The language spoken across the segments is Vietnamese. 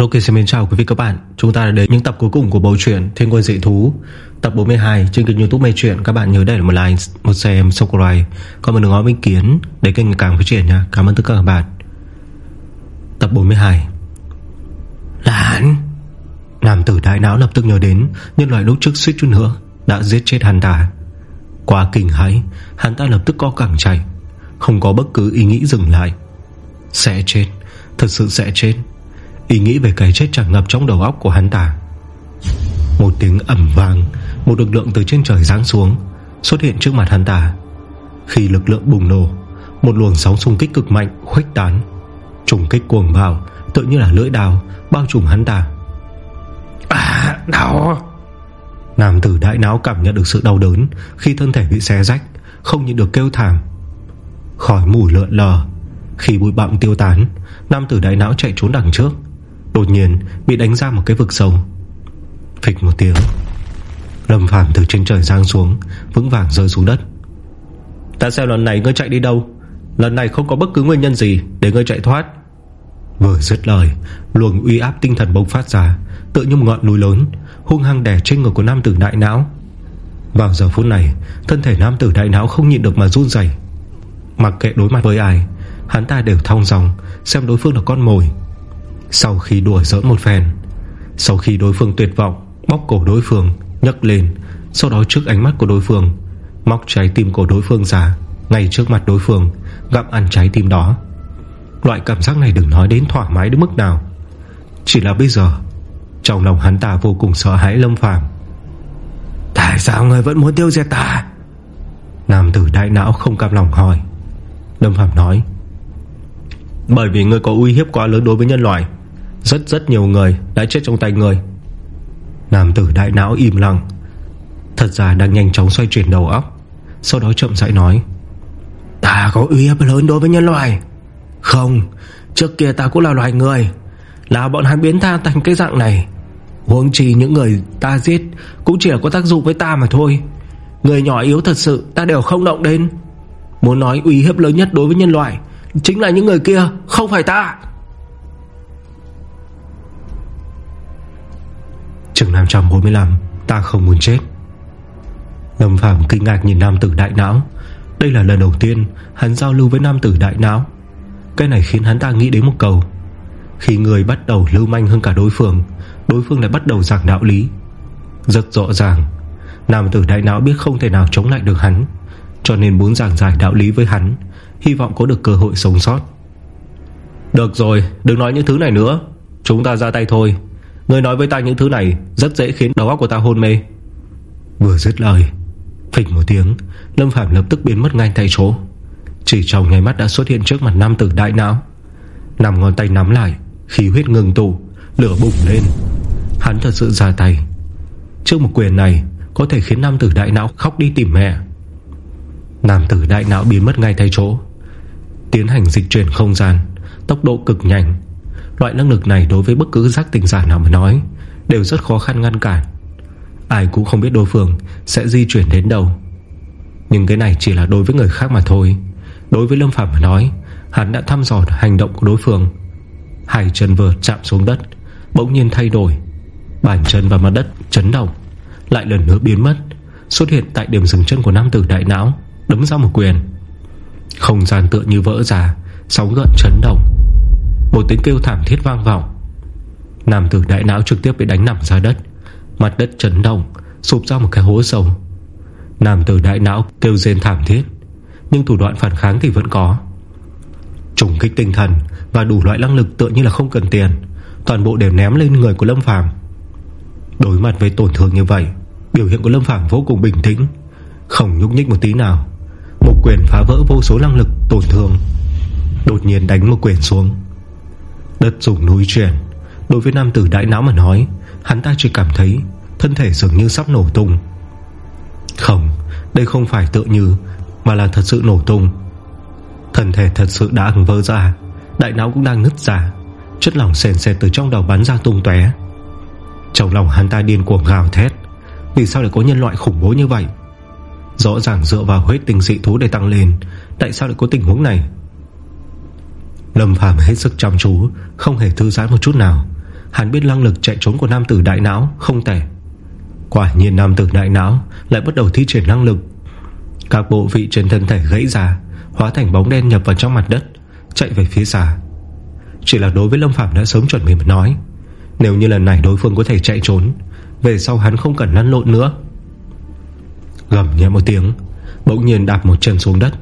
Ok xin mến chào quý vị các bạn. Chúng ta đã đến những tập cuối cùng của bộ truyện Thiên quân dị thú. Tập 42 trên kênh youtube Mê Chuyện. Các bạn nhớ để một like, một share, một subscribe. Còn một đừng ngó ý kiến để kênh ngày càng phát triển nha. Cảm ơn tất cả các bạn. Tập 42 Là hắn Nam tử đại não lập tức nhớ đến Nhân loại lúc trước suýt chút nữa Đã giết chết hắn ta. Quá kinh hãi Hắn ta lập tức co cẳng chạy. Không có bất cứ ý nghĩ dừng lại. Sẽ chết. Thật sự sẽ chết. Ý nghĩ về cái chết tràn ngập trong đầu óc của hắn ta. Một tiếng ẩm vang Một lực lượng từ trên trời giáng xuống Xuất hiện trước mặt hắn ta. Khi lực lượng bùng nổ Một luồng sóng xung kích cực mạnh khuếch tán Trùng kích cuồng vào Tự như là lưỡi đào bao trùm hắn ta. À đau. Nam tử đại não cảm nhận được sự đau đớn Khi thân thể bị xé rách Không nhìn được kêu thảm. Khỏi mùi lượn lờ. Khi bụi bặm tiêu tán Nam tử đại não chạy trốn đằng trước Đột nhiên bị đánh ra một cái vực sâu. Phịch một tiếng, Lâm Phàm từ trên trời giang xuống, Vững vàng rơi xuống đất. Ta xem lần này ngươi chạy đi đâu? Lần này không có bất cứ nguyên nhân gì Để ngươi chạy thoát. Vừa dứt lời, Luồng uy áp tinh thần bộc phát ra Tự như ngọn núi lớn, Hung hăng đè trên ngực của nam tử đại não. Vào giờ phút này, Thân thể nam tử đại não không nhịn được mà run dày Mặc kệ đối mặt với ai, Hắn ta đều thong dòng Xem đối phương là con mồi sau khi đùa giỡn một phen, Sau khi đối phương tuyệt vọng, Bóc cổ đối phương, nhấc lên, Sau đó trước ánh mắt của đối phương, Móc trái tim của đối phương ra, Ngay trước mặt đối phương, Gặm ăn trái tim đó. Loại cảm giác này đừng nói đến thoải mái đến mức nào. Chỉ là bây giờ, Trong lòng hắn ta vô cùng sợ hãi Lâm Phàm. Tại sao người vẫn muốn tiêu diệt ta? Nam tử đại não không cam lòng hỏi. Lâm Phạm nói. Bởi vì người có uy hiếp quá lớn đối với nhân loại rất rất nhiều người đã chết trong tay người. Nam tử đại não im lặng. Thật ra đang nhanh chóng xoay chuyển đầu óc, Sau đó chậm rãi nói, Ta có uy hiếp lớn đối với nhân loại. Không, Trước kia ta cũng là loài người, Là bọn hắn biến ta thành cái dạng này. Huống chi những người ta giết Cũng chỉ là có tác dụng với ta mà thôi. Người nhỏ yếu thật sự ta đều không động đến. Muốn nói uy hiếp lớn nhất đối với nhân loại Chính là những người kia, Không phải ta. Trường 545 Ta không muốn chết. Lâm Phàm kinh ngạc nhìn nam tử đại não. Đây là lần đầu tiên Hắn giao lưu với nam tử đại não. Cái này khiến hắn ta nghĩ đến một câu. Khi người bắt đầu lưu manh hơn cả đối phương Đối phương lại bắt đầu giảng đạo lý. Rất rõ ràng, Nam tử đại não biết không thể nào chống lại được hắn, Cho nên muốn giảng giải đạo lý với hắn, Hy vọng có được cơ hội sống sót. Được rồi, Đừng nói những thứ này nữa. Chúng ta ra tay thôi. Người nói với ta những thứ này Rất dễ khiến đầu óc của ta hôn mê. Vừa dứt lời, Phịch một tiếng, Lâm Phạm lập tức biến mất ngay tại chỗ. Chỉ trong ngày mắt đã xuất hiện trước mặt nam tử đại não. Nằm ngón tay nắm lại, Khí huyết ngừng tụ, Lửa bùng lên. Hắn thật sự ra tay. Trước một quyền này, Có thể khiến nam tử đại não khóc đi tìm mẹ. Nam tử đại não biến mất ngay tại chỗ. Tiến hành dịch chuyển không gian, Tốc độ cực nhanh. Loại năng lực này đối với bất cứ giác tình giả nào mà nói, Đều rất khó khăn ngăn cản. Ai cũng không biết đối phương Sẽ di chuyển đến đâu. Nhưng cái này chỉ là đối với người khác mà thôi. Đối với Lâm Phạm mà nói, Hắn đã thăm dò hành động của đối phương. Hai chân vừa chạm xuống đất, Bỗng nhiên thay đổi. Bàn chân và mặt đất chấn động, Lại lần nữa biến mất, Xuất hiện tại điểm dừng chân của nam tử đại não, Đấm ra một quyền. Không gian tựa như vỡ ra, Sóng gợn chấn động một tiếng kêu thảm thiết vang vọng Nam tử đại não trực tiếp bị đánh nằm ra đất. Mặt đất chấn động, Sụp ra một cái hố sâu. Nam tử đại não kêu rên thảm thiết, Nhưng thủ đoạn phản kháng thì vẫn có. Trùng kích tinh thần Và đủ loại năng lực tựa như là không cần tiền, Toàn bộ đều ném lên người của Lâm Phàm. Đối mặt với tổn thương như vậy, Biểu hiện của Lâm Phàm vô cùng bình tĩnh, Không nhúc nhích một tí nào. Một quyền phá vỡ vô số năng lực tổn thương, Đột nhiên đánh một quyền xuống. Đất dùng núi chuyển. Đối với nam tử đại não mà nói, Hắn ta chỉ cảm thấy Thân thể dường như sắp nổ tung. Không, Đây không phải tự như, Mà là thật sự nổ tung. Thân thể thật sự đã vỡ ra, Đại não cũng đang nứt ra, Chất lỏng sền sệt từ trong đầu bắn ra tung tóe. Trong lòng hắn ta điên cuồng gào thét, Vì sao lại có nhân loại khủng bố như vậy? Rõ ràng dựa vào huyết tình dị thú để tăng lên, Tại sao lại có tình huống này? Lâm Phàm hết sức chăm chú, Không hề thư giãn một chút nào. Hắn biết năng lực chạy trốn của nam tử đại não Không tệ. Quả nhiên nam tử đại não Lại bắt đầu thi triển năng lực. Các bộ vị trên thân thể gãy ra, Hóa thành bóng đen nhập vào trong mặt đất, Chạy về phía xa. Chỉ là đối với Lâm Phạm đã sớm chuẩn bị mà nói, Nếu như lần này đối phương có thể chạy trốn, Về sau hắn không cần năn lộn nữa. Gầm nhẹ một tiếng, Bỗng nhiên đạp một chân xuống đất.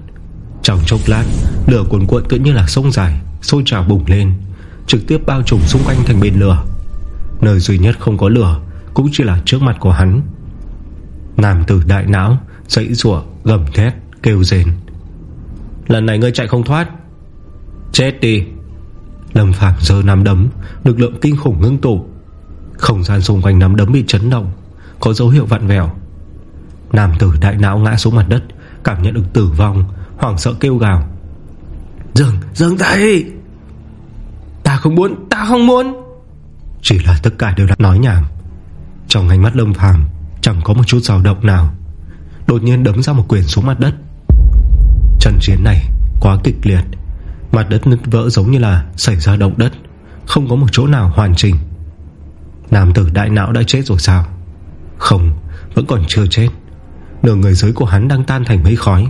Trong chốc lát Lửa cuồn cuộn cứ như là sông dài, Sôi trào bùng lên, Trực tiếp bao trùm xung quanh thành biển lửa. Nơi duy nhất không có lửa Cũng chỉ là trước mặt của hắn. Nam tử đại não, Dãy rủa, gầm thét, kêu rền. Lần này ngươi chạy không thoát. Chết đi. Lâm Phạm giờ nắm đấm, Lực lượng kinh khủng ngưng tụ. Không gian xung quanh nắm đấm bị chấn động, Có dấu hiệu vặn vẹo. Nam tử đại não ngã xuống mặt đất, Cảm nhận được tử vong Hoảng sợ kêu gào. Dừng, dừng tay Ta không muốn, ta không muốn! Chỉ là tất cả đều đã nói nhảm. Trong ánh mắt lâm phàm Chẳng có một chút dao động nào. Đột nhiên đấm ra một quyền xuống mặt đất. Trận chiến này quá kịch liệt. Mặt đất nứt vỡ giống như là Xảy ra động đất. Không có một chỗ nào hoàn chỉnh. Nam tử đại não đã chết rồi sao? Không Vẫn còn chưa chết. Nửa người dưới của hắn đang tan thành mấy khói.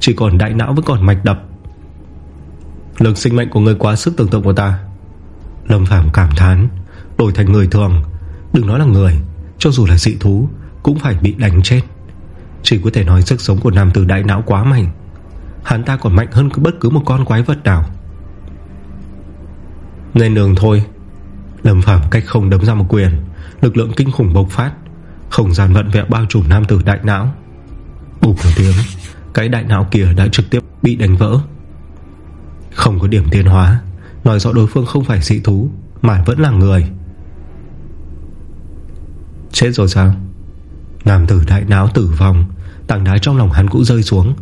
Chỉ còn đại não vẫn còn mạch đập. Lực sinh mệnh của người quá sức tưởng tượng của ta. Lâm Phàm cảm thán, Đổi thành người thường. Đừng nói là người, Cho dù là dị thú, Cũng phải bị đánh chết. Chỉ có thể nói sức sống của nam tử đại não quá mạnh. Hắn ta còn mạnh hơn bất cứ một con quái vật nào. Ngay đường thôi. Lâm Phàm cách không đấm ra một quyền. Lực lượng kinh khủng bộc phát. Không gian vận vẹo bao trùm nam tử đại não. Bụp một tiếng. Cái đại não kia đã trực tiếp bị đánh vỡ. Không có điểm tiến hóa, Nói rõ đối phương không phải dị thú, Mà vẫn là người. Chết rồi sao? Nam tử đại não tử vong, Tảng đá trong lòng hắn cũng rơi xuống.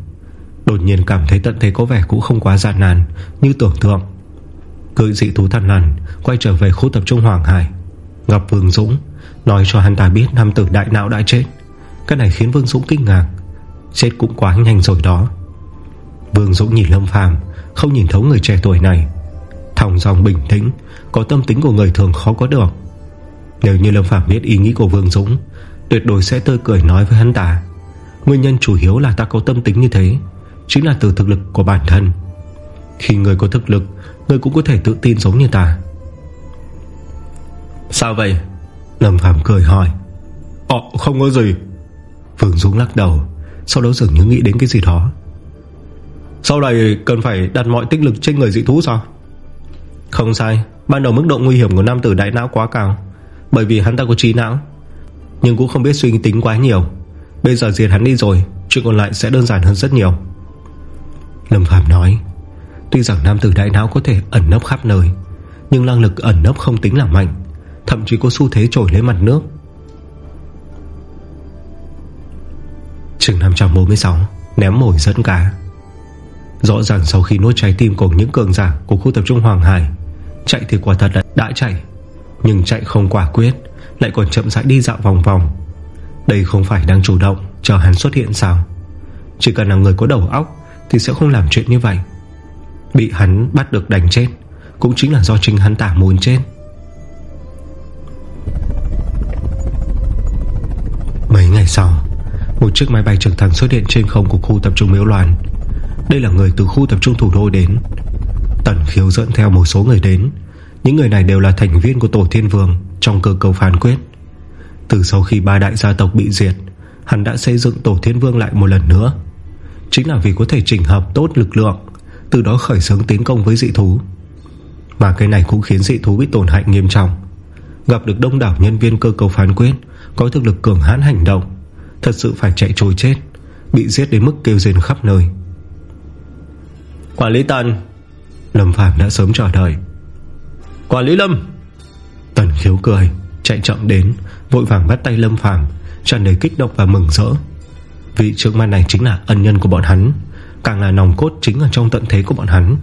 Đột nhiên cảm thấy tận thế có vẻ cũng không quá gian nan, Như tưởng tượng. Cưỡi dị thú thần lằn, Quay trở về khu tập trung Hoàng Hải. Gặp Vương Dũng Nói cho hắn ta biết nam tử đại não đã chết. Cái này khiến Vương Dũng kinh ngạc. Chết cũng quá nhanh rồi đó. Vương Dũng nhìn Lâm Phàm Không nhìn thấu người trẻ tuổi này. Thòng dòng bình tĩnh Có tâm tính của người thường khó có được. Nếu như Lâm Phàm biết ý nghĩ của Vương Dũng Tuyệt đối sẽ tươi cười nói với hắn ta. Nguyên nhân chủ yếu là ta có tâm tính như thế Chính là từ thực lực của bản thân. Khi người có thực lực Người cũng có thể tự tin giống như ta. Sao vậy? Lâm Phàm cười hỏi. Ồ không có gì. Vương Dũng lắc đầu sau đó dường như nghĩ đến cái gì đó. Sau này cần phải đặt mọi tích lực trên người dị thú sao? Không sai, Ban đầu mức độ nguy hiểm của nam tử đại não quá cao, Bởi vì hắn ta có trí não. Nhưng cũng không biết suy nghĩ tính quá nhiều. Bây giờ diệt hắn đi rồi, Chuyện còn lại sẽ đơn giản hơn rất nhiều. Lâm Phạm nói, Tuy rằng nam tử đại não có thể ẩn nấp khắp nơi, Nhưng năng lực ẩn nấp không tính là mạnh, Thậm chí có xu thế trổi lên mặt nước. Trường 546 Ném mồi dẫn cá. Rõ ràng sau khi nuốt trái tim của những cường giả Của khu tập trung Hoàng Hải, Chạy thì quả thật là đã chạy, Nhưng chạy không quả quyết, Lại còn chậm rãi đi dạo vòng vòng. Đây không phải đang chủ động Chờ hắn xuất hiện sao? Chỉ cần là người có đầu óc Thì sẽ không làm chuyện như vậy. Bị hắn bắt được đánh chết Cũng chính là do chính hắn tả muốn chết. Mấy ngày sau một chiếc máy bay trực thăng xuất hiện trên không Của khu tập trung Miếu Loan. Đây là người từ khu tập trung thủ đô đến. Tần khiếu dẫn theo một số người đến. Những người này đều là thành viên của Tổ Thiên Vương Trong cơ cầu phán quyết. Từ sau khi ba đại gia tộc bị diệt, Hắn đã xây dựng Tổ Thiên Vương lại một lần nữa. Chính là vì có thể chỉnh hợp tốt lực lượng, Từ đó khởi xướng tiến công với dị thú. Mà cái này cũng khiến dị thú bị tổn hại nghiêm trọng. Gặp được đông đảo nhân viên cơ cầu phán quyết, Có thực lực cường hãn hành động Thật sự phải chạy trôi chết Bị giết đến mức kêu rên khắp nơi. Quản lý Tần. Lâm Phàm đã sớm chờ đợi. Quản lý Lâm. Tần khiếu cười Chạy chậm đến Vội vàng bắt tay Lâm Phàm tràn đầy kích động và mừng rỡ. Vị trưởng man này chính là ân nhân của bọn hắn Càng là nòng cốt chính ở trong tận thế của bọn hắn.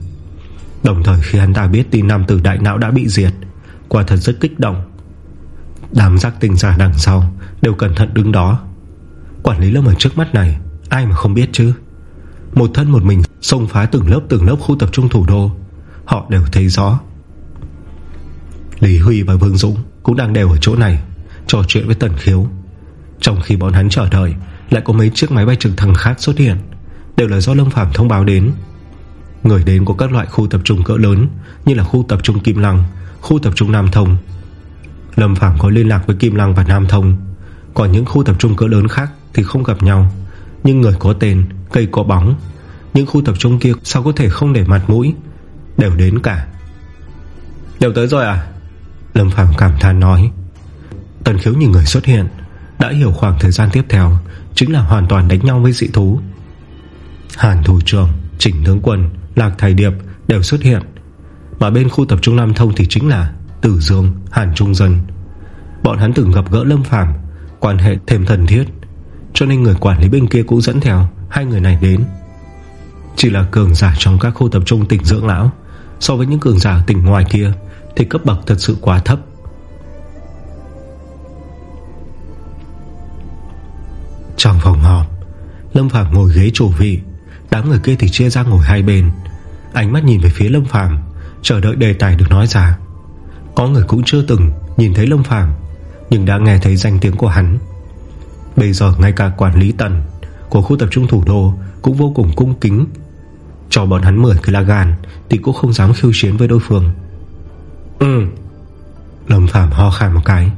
Đồng thời khi hắn ta biết tin nam tử đại não đã bị diệt Quả thật rất kích động. Đám giác tình giả đằng sau Đều cẩn thận đứng đó Quản lý lâm ở trước mắt này, Ai mà không biết chứ? Một thân một mình xông phá từng lớp từng lớp khu tập trung thủ đô, Họ đều thấy rõ. Lý Huy và Vương Dũng Cũng đang đều ở chỗ này, Trò chuyện với Tần Khiếu. Trong khi bọn hắn chờ đợi, Lại có mấy chiếc máy bay trực thăng khác xuất hiện, Đều là do Lâm phạm thông báo đến. Người đến có các loại khu tập trung cỡ lớn, Như là khu tập trung Kim Lăng, Khu tập trung Nam Thông. Lâm phạm có liên lạc với Kim Lăng và Nam Thông. Còn những khu tập trung cỡ lớn khác thì không gặp nhau. Nhưng người có tên, cây có bóng Những khu tập trung kia sao có thể không để mặt mũi? Đều đến cả. Đều tới rồi à? Lâm Phàm cảm thán nói. Tần khiếu nhìn người xuất hiện Đã hiểu khoảng thời gian tiếp theo Chính là hoàn toàn đánh nhau với dị thú. Hàn thủ trưởng Chỉnh tướng quân, Lạc Thầy Điệp Đều xuất hiện. Mà bên khu tập trung Nam Thông thì chính là Tử Dương, Hàn Trung Dân. Bọn hắn từng gặp gỡ Lâm Phàm Quan hệ thêm thần thiết. Cho nên người quản lý bên kia cũng dẫn theo Hai người này đến. Chỉ là cường giả trong các khu tập trung tỉnh dưỡng lão, So với những cường giả tỉnh ngoài kia Thì cấp bậc thật sự quá thấp. Trong phòng họp, Lâm Phàm ngồi ghế chủ vị, Đám người kia thì chia ra ngồi hai bên. Ánh mắt nhìn về phía Lâm Phàm, Chờ đợi đề tài được nói ra. Có người cũng chưa từng nhìn thấy Lâm Phàm, Nhưng đã nghe thấy danh tiếng của hắn. Bây giờ ngay cả quản lý tần Của khu tập trung thủ đô Cũng vô cùng cung kính. Cho bọn hắn 10 cái la gan Thì cũng không dám khiêu chiến với đối phương. Ừ. Lâm Phạm ho khan một cái.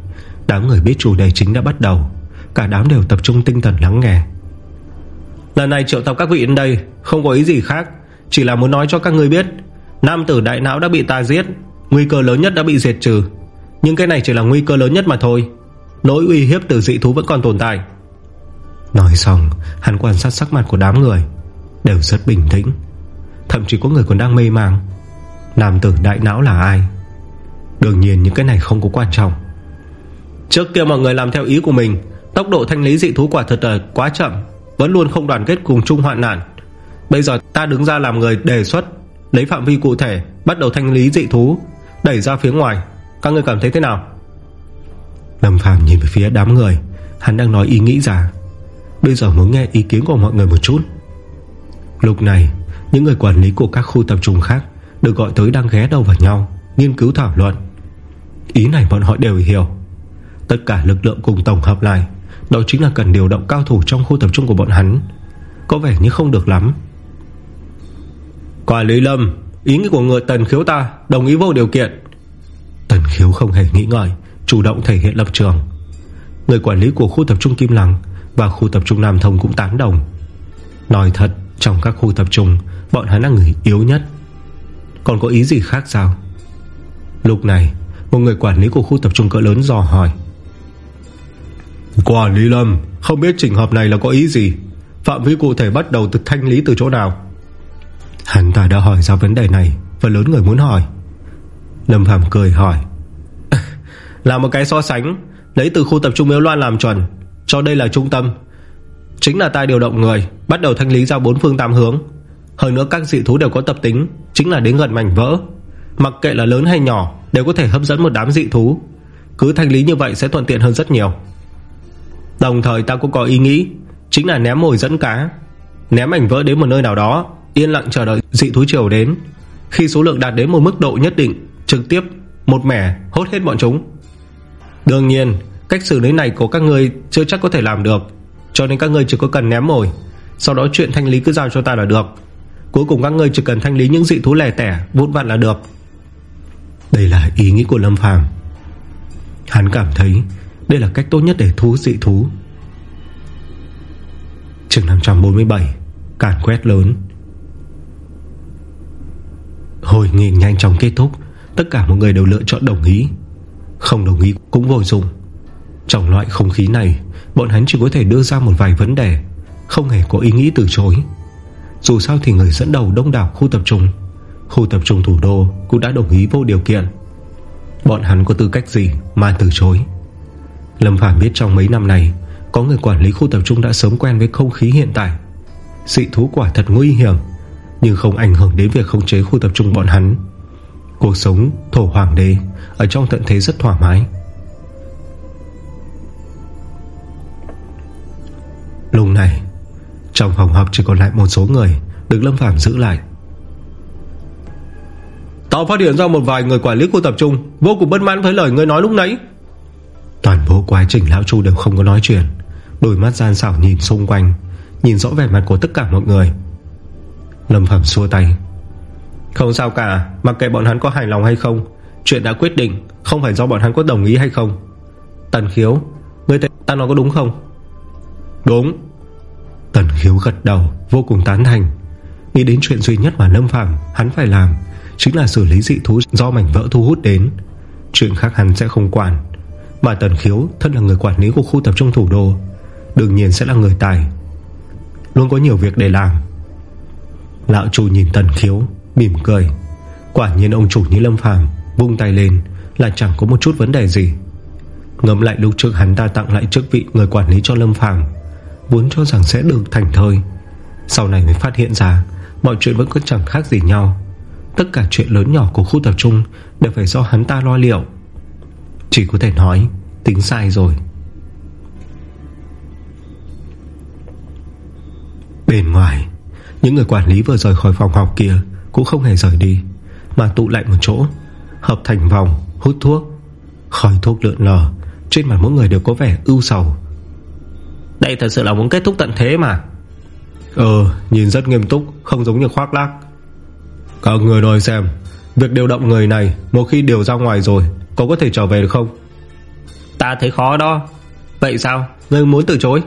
Đám người biết chủ đề chính đã bắt đầu. Cả đám đều tập trung tinh thần lắng nghe. Lần này triệu tập các vị đến đây Không có ý gì khác. Chỉ là muốn nói cho các người biết, Nam tử đại não đã bị ta giết, Nguy cơ lớn nhất đã bị diệt trừ. Nhưng cái này chỉ là nguy cơ lớn nhất mà thôi. Nỗi uy hiếp từ dị thú vẫn còn tồn tại. Nói xong, Hắn quan sát sắc mặt của đám người. Đều rất bình tĩnh. Thậm chí có người còn đang mê màng. Nam tử đại não là ai? Đương nhiên những cái này không có quan trọng. Trước kia mọi người làm theo ý của mình, Tốc độ thanh lý dị thú quả thật là quá chậm, Vẫn luôn không đoàn kết cùng chung hoạn nạn. Bây giờ ta đứng ra làm người đề xuất, Lấy phạm vi cụ thể, Bắt đầu thanh lý dị thú, Đẩy ra phía ngoài. Các người cảm thấy thế nào? Lâm Phàm nhìn về phía đám người, Hắn đang nói ý nghĩ giả Bây giờ muốn nghe ý kiến của mọi người một chút. Lúc này, Những người quản lý của các khu tập trung khác Được gọi tới đang ghé đầu vào nhau, Nghiên cứu thảo luận. Ý này bọn họ đều hiểu. Tất cả lực lượng cùng tổng hợp lại, Đó chính là cần điều động cao thủ trong khu tập trung của bọn hắn. Có vẻ như không được lắm. Quản lý Lâm, Ý nghĩ của người Tần Khiếu ta, Đồng ý vô điều kiện. Tần Khiếu không hề nghĩ ngợi Chủ động thể hiện lập trường. Người quản lý của khu tập trung Kim Lăng Và khu tập trung Nam Thông cũng tán đồng. Nói thật Trong các khu tập trung Bọn hắn là người yếu nhất. Còn có ý gì khác sao? Lúc này Một người quản lý của khu tập trung cỡ lớn dò hỏi. Quản lý Lâm Không biết trình hợp này là có ý gì? Phạm vi cụ thể bắt đầu từ thanh lý từ chỗ nào? Hắn ta đã hỏi ra vấn đề này Và lớn người muốn hỏi. Lâm Phàm cười hỏi là một cái so sánh. Lấy từ khu tập trung Miếu Loan làm chuẩn, Cho đây là trung tâm. Chính là ta điều động người, Bắt đầu thanh lý ra bốn phương tám hướng. Hơn nữa, các dị thú đều có tập tính, Chính là đến gần mảnh vỡ. Mặc kệ là lớn hay nhỏ, Đều có thể hấp dẫn một đám dị thú. Cứ thanh lý như vậy sẽ thuận tiện hơn rất nhiều. Đồng thời, ta cũng có ý nghĩ, Chính là ném mồi dẫn cá. Ném mảnh vỡ đến một nơi nào đó, Yên lặng chờ đợi dị thú chiều đến. Khi số lượng đạt đến một mức độ nhất định, Trực tiếp, một mẻ, hốt hết bọn chúng. Đương nhiên, Cách xử lý này của các người chưa chắc có thể làm được, Cho nên các người chỉ có cần ném mồi. Sau đó chuyện thanh lý cứ giao cho ta là được. Cuối cùng các người chỉ cần thanh lý những dị thú lẻ tẻ, Vụn vặt là được. Đây là ý nghĩ của Lâm Phàm. Hắn cảm thấy Đây là cách tốt nhất để thu dị thú. Trường 547 Càn quét lớn. Hội nghị nhanh chóng kết thúc, Tất cả mọi người đều lựa chọn đồng ý. Không đồng ý cũng vô dụng. Trong loại không khí này, Bọn hắn chỉ có thể đưa ra một vài vấn đề, Không hề có ý nghĩ từ chối. Dù sao thì người dẫn đầu đông đảo khu tập trung, Khu tập trung thủ đô Cũng đã đồng ý vô điều kiện. Bọn hắn có tư cách gì mà từ chối? Lâm Phàm biết trong mấy năm này, Có người quản lý khu tập trung đã sớm quen với không khí hiện tại. Dị thú quả thật nguy hiểm, Nhưng không ảnh hưởng đến việc khống chế khu tập trung bọn hắn. Cuộc sống thổ hoàng đế Ở trong tận thế rất thoải mái. Lúc này Trong phòng họp chỉ còn lại một số người Được Lâm Phàm giữ lại. Tao phát hiện ra một vài người quản lý khu tập trung Vô cùng bất mãn với lời ngươi nói lúc nãy. Toàn bộ quá trình Lão Chu đều không có nói chuyện. Đôi mắt gian xảo nhìn xung quanh Nhìn rõ vẻ mặt của tất cả mọi người. Lâm Phạm xua tay Không sao cả Mặc kệ bọn hắn có hài lòng hay không Chuyện đã quyết định Không phải do bọn hắn có đồng ý hay không. Tần khiếu Ngươi thấy ta nói có đúng không? Đúng. Tần khiếu gật đầu Vô cùng tán thành. Nghĩ đến chuyện duy nhất mà Lâm Phạm Hắn phải làm Chính là xử lý dị thú do mảnh vỡ thu hút đến. Chuyện khác hắn sẽ không quản. Mà Tần Khiếu thân là người quản lý của khu tập trung thủ đô Đương nhiên sẽ là người tài. Luôn có nhiều việc để làm. Lão chủ nhìn Tần Khiếu Mỉm cười. Quả nhiên ông chủ như Lâm Phàm Vung tay lên, là chẳng có một chút vấn đề gì. Ngẫm lại lúc trước hắn ta tặng lại chức vị Người quản lý cho Lâm Phàm, Vốn cho rằng sẽ được thành thơi. Sau này mới phát hiện ra, Mọi chuyện vẫn cứ chẳng khác gì nhau. Tất cả chuyện lớn nhỏ của khu tập trung Đều phải do hắn ta lo liệu. Chỉ có thể nói, Tính sai rồi. Bên ngoài, Những người quản lý vừa rời khỏi phòng học kia cũng không hề rời đi Mà tụ lại một chỗ Hợp thành vòng hút thuốc. Khói thuốc lượn lờ Trên mặt mỗi người đều có vẻ ưu sầu. Đây thật sự là muốn kết thúc tận thế mà. Ờ nhìn rất nghiêm túc Không giống như khoác lác. Các người nói xem Việc điều động người này Một khi điều ra ngoài rồi Có có thể trở về được không? Ta thấy khó đó. Vậy sao? Ngươi muốn từ chối.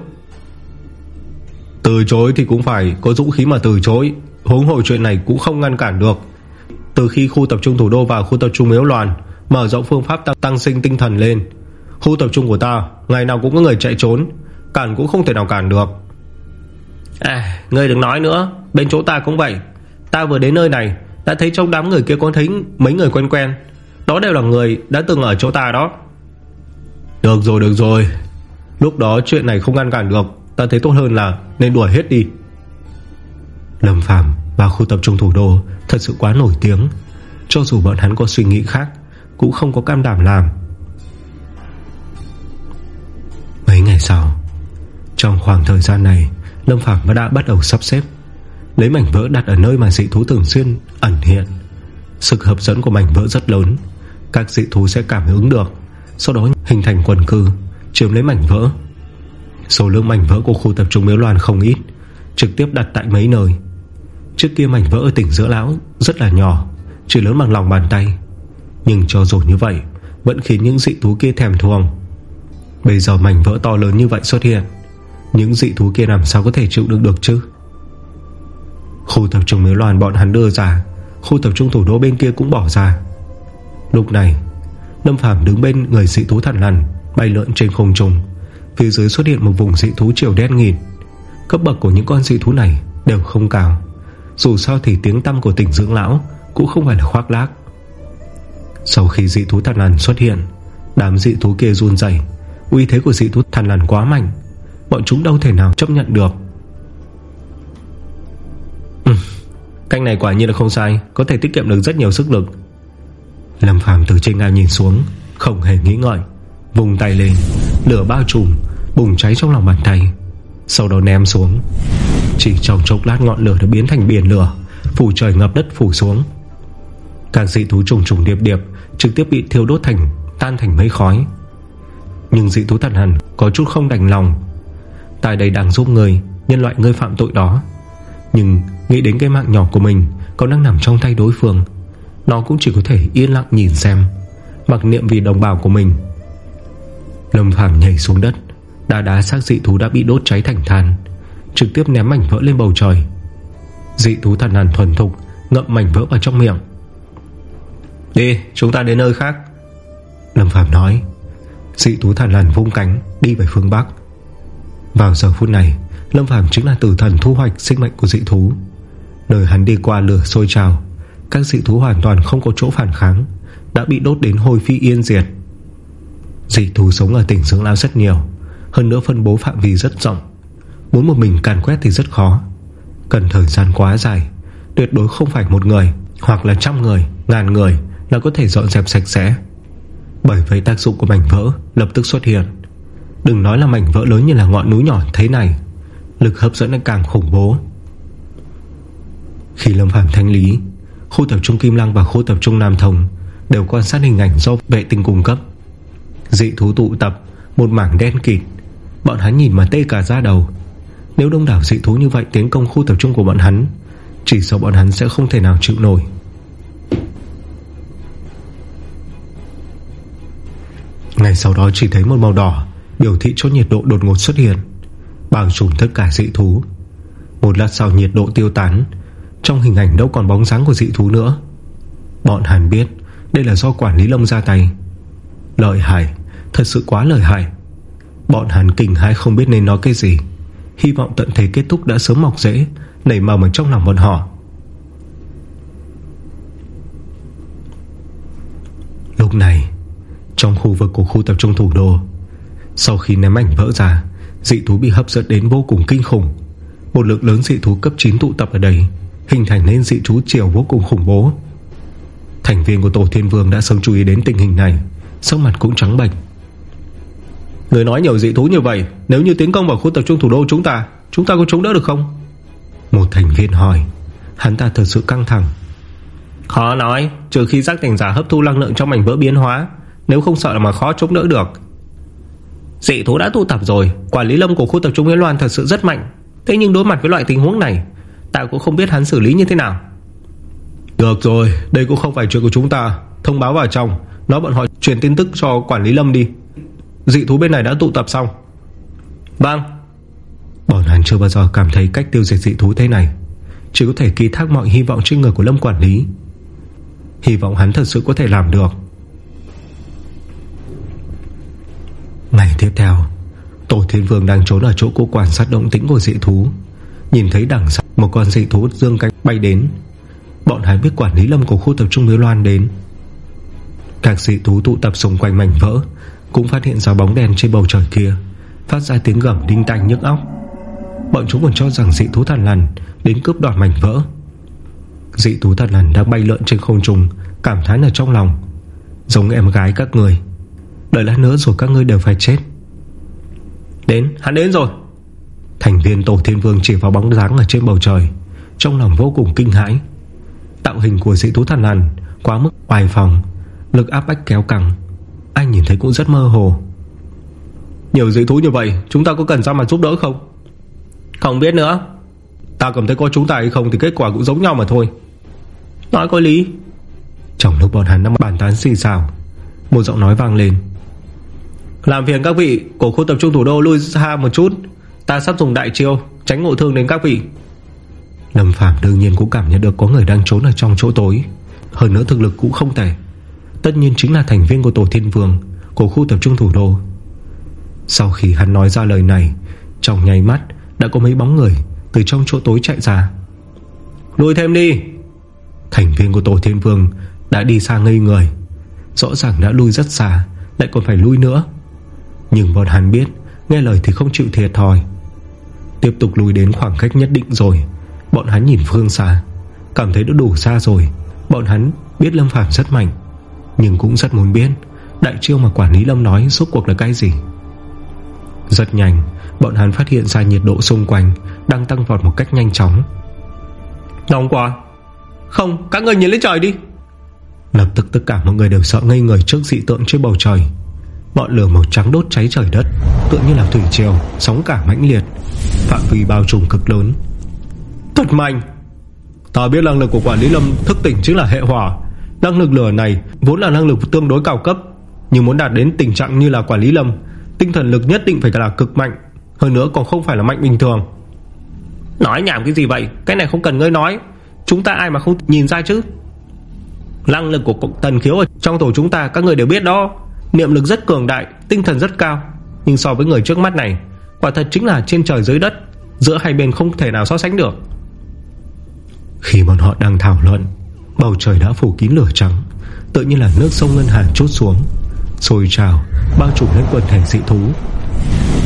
Từ chối thì cũng phải có dũng khí mà từ chối Huống hội chuyện này cũng không ngăn cản được. Từ khi khu tập trung thủ đô và khu tập trung miếu loạn Mở rộng phương pháp tăng, tăng sinh tinh thần lên. Khu tập trung của ta Ngày nào cũng có người chạy trốn Cản cũng không thể nào cản được. À ngươi đừng nói nữa Bên chỗ ta cũng vậy. Ta vừa đến nơi này Đã thấy trong đám người kia có thấy mấy người quen quen. Đó đều là người đã từng ở chỗ ta đó. Được rồi được rồi. Lúc đó chuyện này không ngăn cản được. Ta thấy tốt hơn là nên đuổi hết đi. Lâm Phàm và khu tập trung thủ đô Thật sự quá nổi tiếng. Cho dù bọn hắn có suy nghĩ khác, Cũng không có cam đảm làm. Mấy ngày sau, Trong khoảng thời gian này, Lâm Phạm đã bắt đầu sắp xếp, Lấy mảnh vỡ đặt ở nơi mà dị thú thường xuyên ẩn hiện. Sức hấp dẫn của mảnh vỡ rất lớn, Các dị thú sẽ cảm ứng được, Sau đó hình thành quần cư, Chiếm lấy mảnh vỡ. Số lượng mảnh vỡ của khu tập trung miếu loàn không ít, Trực tiếp đặt tại mấy nơi. Trước kia mảnh vỡ ở tỉnh giữa lão Rất là nhỏ, Chỉ lớn bằng lòng bàn tay. Nhưng cho dù như vậy, Vẫn khiến những dị thú kia thèm thuồng. Bây giờ mảnh vỡ to lớn như vậy xuất hiện, Những dị thú kia làm sao có thể chịu được được chứ? Khu tập trung miếu loàn bọn hắn đưa ra, Khu tập trung thủ đô bên kia cũng bỏ ra. Lúc này, Lâm Phàm đứng bên người dị thú thằn lằn, Bay lượn trên không trung. Phía dưới xuất hiện một vùng dị thú chiều đen nghìn Cấp bậc của những con dị thú này Đều không cao. Dù sao thì tiếng tâm của tỉnh dưỡng lão Cũng không phải là khoác lác. Sau khi dị thú thằn lằn xuất hiện Đám dị thú kia run dày Uy thế của dị thú thằn lằn quá mạnh Bọn chúng đâu thể nào chấp nhận được. Ừ, Cách này quả nhiên là không sai Có thể tiết kiệm được rất nhiều sức lực. Lâm Phàm từ trên cao nhìn xuống Không hề nghĩ ngợi Vùng tay lên Lửa bao trùm Bùng cháy trong lòng bàn tay Sau đó ném xuống. Chỉ trong chốc lát ngọn lửa đã biến thành biển lửa, Phủ trời ngập đất phủ xuống. Các dị thú trùng trùng điệp điệp Trực tiếp bị thiêu đốt thành, Tan thành mây khói. Nhưng dị thú thần hẳn có chút không đành lòng. Tại đây đang giúp người, Nhân loại người phạm tội đó. Nhưng nghĩ đến cái mạng nhỏ của mình Còn đang nằm trong tay đối phương, Nó cũng chỉ có thể yên lặng nhìn xem, Mặc niệm vì đồng bào của mình. Lâm Phàm nhảy xuống đất, Đá đá xác dị thú đã bị đốt cháy thành than. Trực tiếp ném mảnh vỡ lên bầu trời. Dị thú thần hàn thuần thục Ngậm mảnh vỡ vào trong miệng. Đi chúng ta đến nơi khác. Lâm Phàm nói. Dị thú thần làn vung cánh Đi về phương Bắc. Vào giờ phút này Lâm Phàm chính là tử thần thu hoạch sinh mệnh của dị thú. Nơi hắn đi qua lửa sôi trào Các dị thú hoàn toàn không có chỗ phản kháng Đã bị đốt đến hôi phi yên diệt. Dị thú sống ở tỉnh Dưỡng Lao rất nhiều Hơn nữa phân bố phạm vi rất rộng Muốn một mình càn quét thì rất khó. Cần thời gian quá dài. Tuyệt đối không phải một người Hoặc là trăm người, ngàn người Là có thể dọn dẹp sạch sẽ. Bởi vậy tác dụng của mảnh vỡ lập tức xuất hiện. Đừng nói là mảnh vỡ lớn như là ngọn núi nhỏ thế này. Lực hấp dẫn càng khủng bố. Khi Lâm Phạm thanh lý Khu tập trung Kim Lăng và khu tập trung Nam Thông Đều quan sát hình ảnh do vệ tinh cung cấp. Dị thú tụ tập Một mảng đen kịt. Bọn hắn nhìn mà tê cả da đầu. Nếu đông đảo dị thú như vậy tiến công khu tập trung của bọn hắn, Chỉ sợ bọn hắn sẽ không thể nào chịu nổi. Ngày sau đó chỉ thấy một màu đỏ, Biểu thị cho nhiệt độ đột ngột xuất hiện, Bao trùm tất cả dị thú. Một lát sau nhiệt độ tiêu tán, Trong hình ảnh đâu còn bóng dáng của dị thú nữa. Bọn hắn biết Đây là do quản lý lông ra tay. Lợi hại, Thật sự quá lợi hại. Bọn hắn kinh hãi không biết nên nói cái gì. Hy vọng tận thế kết thúc đã sớm mọc rễ Nảy mầm ở trong lòng bọn họ. Lúc này, Trong khu vực của khu tập trung thủ đô, Sau khi ném ảnh vỡ ra, Dị thú bị hấp dẫn đến vô cùng kinh khủng. Một lượng lớn dị thú cấp 9 tụ tập ở đây, Hình thành nên dị thú chiều vô cùng khủng bố. Thành viên của Tổ Thiên Vương đã sớm chú ý đến tình hình này, Sắc mặt cũng trắng bệch. Người nói nhiều dị thú như vậy, Nếu như tiến công vào khu tập trung thủ đô chúng ta Chúng ta có chống đỡ được không? Một thành viên hỏi. Hắn ta thật sự căng thẳng. Khó nói, Trừ khi giác tỉnh giả hấp thu năng lượng trong mảnh vỡ biến hóa, Nếu không sợ là mà khó chống đỡ được. Dị thú đã tụ tập rồi, Quản lý lâm của khu tập trung Yên Loan thật sự rất mạnh. Thế nhưng đối mặt với loại tình huống này, Ta cũng không biết hắn xử lý như thế nào. Được rồi, Đây cũng không phải chuyện của chúng ta. Thông báo vào trong, Nói bọn họ truyền tin tức cho quản lý lâm đi. Dị thú bên này đã tụ tập xong. Vâng. Bọn hắn chưa bao giờ cảm thấy cách tiêu diệt dị thú thế này. Chỉ có thể ký thác mọi hy vọng trên người của Lâm quản lý. Hy vọng hắn thật sự có thể làm được. Ngày tiếp theo, Tổ thiên vương đang trốn ở chỗ cô quan sát động tĩnh của dị thú. Nhìn thấy đằng sau, Một con dị thú dương cánh bay đến. Bọn hắn biết quản lý lâm của khu tập trung Miếu Loan đến. Các dị thú tụ tập xung quanh mảnh vỡ cũng phát hiện ra bóng đèn trên bầu trời kia Phát ra tiếng gầm đinh tanh nhức óc. Bọn chúng còn cho rằng dị thú thần lằn Đến cướp đoạt mảnh vỡ. Dị thú thần lằn đang bay lượn trên không trung Cảm thán ở trong lòng. Giống em gái các người Đợi lát nữa rồi các ngươi đều phải chết. Đến, hắn đến rồi. Thành viên Tổ Thiên Vương chỉ vào bóng dáng ở trên bầu trời Trong lòng vô cùng kinh hãi. Tạo hình của dị thú thần lằn Quá mức hoài phòng Lực áp bách kéo căng anh nhìn thấy cũng rất mơ hồ. Nhiều dị thú như vậy, Chúng ta có cần ra mặt giúp đỡ không? Không biết nữa. Ta cảm thấy có chúng ta hay không Thì kết quả cũng giống nhau mà thôi. Nói có lý. Trong lúc bọn hắn đang bàn tán xì xào, Một giọng nói vang lên. Làm phiền các vị, cổ khu tập trung thủ đô lui xa một chút. Ta sắp dùng đại chiêu, Tránh ngộ thương đến các vị. Lâm Phạm đương nhiên cũng cảm nhận được Có người đang trốn ở trong chỗ tối. Hơn nữa thực lực cũng không tệ. Tất nhiên chính là thành viên của Tổ Thiên Vương, Của khu tập trung thủ đô. Sau khi hắn nói ra lời này, Trong nháy mắt đã có mấy bóng người Từ trong chỗ tối chạy ra. Lùi thêm đi! Thành viên của Tổ Thiên Vương Đã đi xa ngây người. Rõ ràng đã lui rất xa, Lại còn phải lui nữa. Nhưng bọn hắn biết, Nghe lời thì không chịu thiệt thòi. Tiếp tục lùi đến khoảng cách nhất định rồi, Bọn hắn nhìn phương xa, Cảm thấy đã đủ xa rồi. Bọn hắn biết Lâm Phàm rất mạnh nhưng cũng rất muốn biết Đại chiêu mà quản lý Lâm nói Suốt cuộc là cái gì. Rất nhanh Bọn hắn phát hiện ra nhiệt độ xung quanh Đang tăng vọt một cách nhanh chóng. Nóng quá. Không các người nhìn lên trời đi. Lập tức tất cả mọi người đều sợ ngây người Trước dị tượng trên bầu trời. Bọn lửa màu trắng đốt cháy trời đất Tựa như là thủy triều Sóng cả mãnh liệt Phạm vi bao trùm cực lớn. Thật mạnh. Ta biết năng lực của quản lý lâm thức tỉnh chính là hệ hỏa Năng lực lửa này vốn là năng lực tương đối cao cấp Nhưng muốn đạt đến tình trạng như là quản lý lâm Tinh thần lực nhất định phải là cực mạnh Hơn nữa còn không phải là mạnh bình thường. Nói nhảm cái gì vậy? Cái này không cần ngươi nói. Chúng ta ai mà không nhìn ra chứ? Năng lực của tần khiếu ở trong tổ chúng ta Các người đều biết đó. Niệm lực rất cường đại, tinh thần rất cao. Nhưng so với người trước mắt này Quả thật chính là trên trời dưới đất Giữa hai bên không thể nào so sánh được. Khi bọn họ đang thảo luận Bầu trời đã phủ kín lửa trắng Tự như là nước sông Ngân Hà trút xuống. Sôi trào Bao trùm lên quần thể dị thú.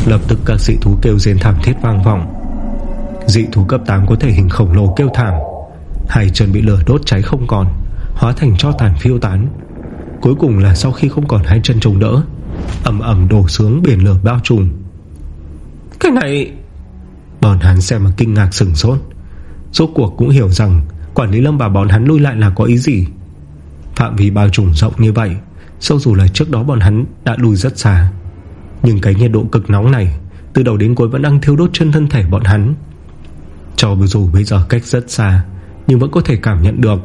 Lập tức các dị thú kêu rên thảm thiết vang vọng. Dị thú cấp 8 có thể hình khổng lồ kêu thảm. Hai chân bị lửa đốt cháy không còn Hóa thành cho tàn phiêu tán. Cuối cùng là sau khi không còn hai chân chống đỡ Ẩm ẩm đổ xuống biển lửa bao trùm. Cái này Bọn hắn xem mà kinh ngạc sừng sốt. Rốt cuộc cũng hiểu rằng Quản lý Lâm bảo bọn hắn lui lại là có ý gì? Phạm vi bao trùm rộng như vậy Sâu dù là trước đó bọn hắn đã lùi rất xa. Nhưng cái nhiệt độ cực nóng này Từ đầu đến cuối vẫn đang thiêu đốt trên thân thể bọn hắn. Cho dù bây giờ cách rất xa Nhưng vẫn có thể cảm nhận được.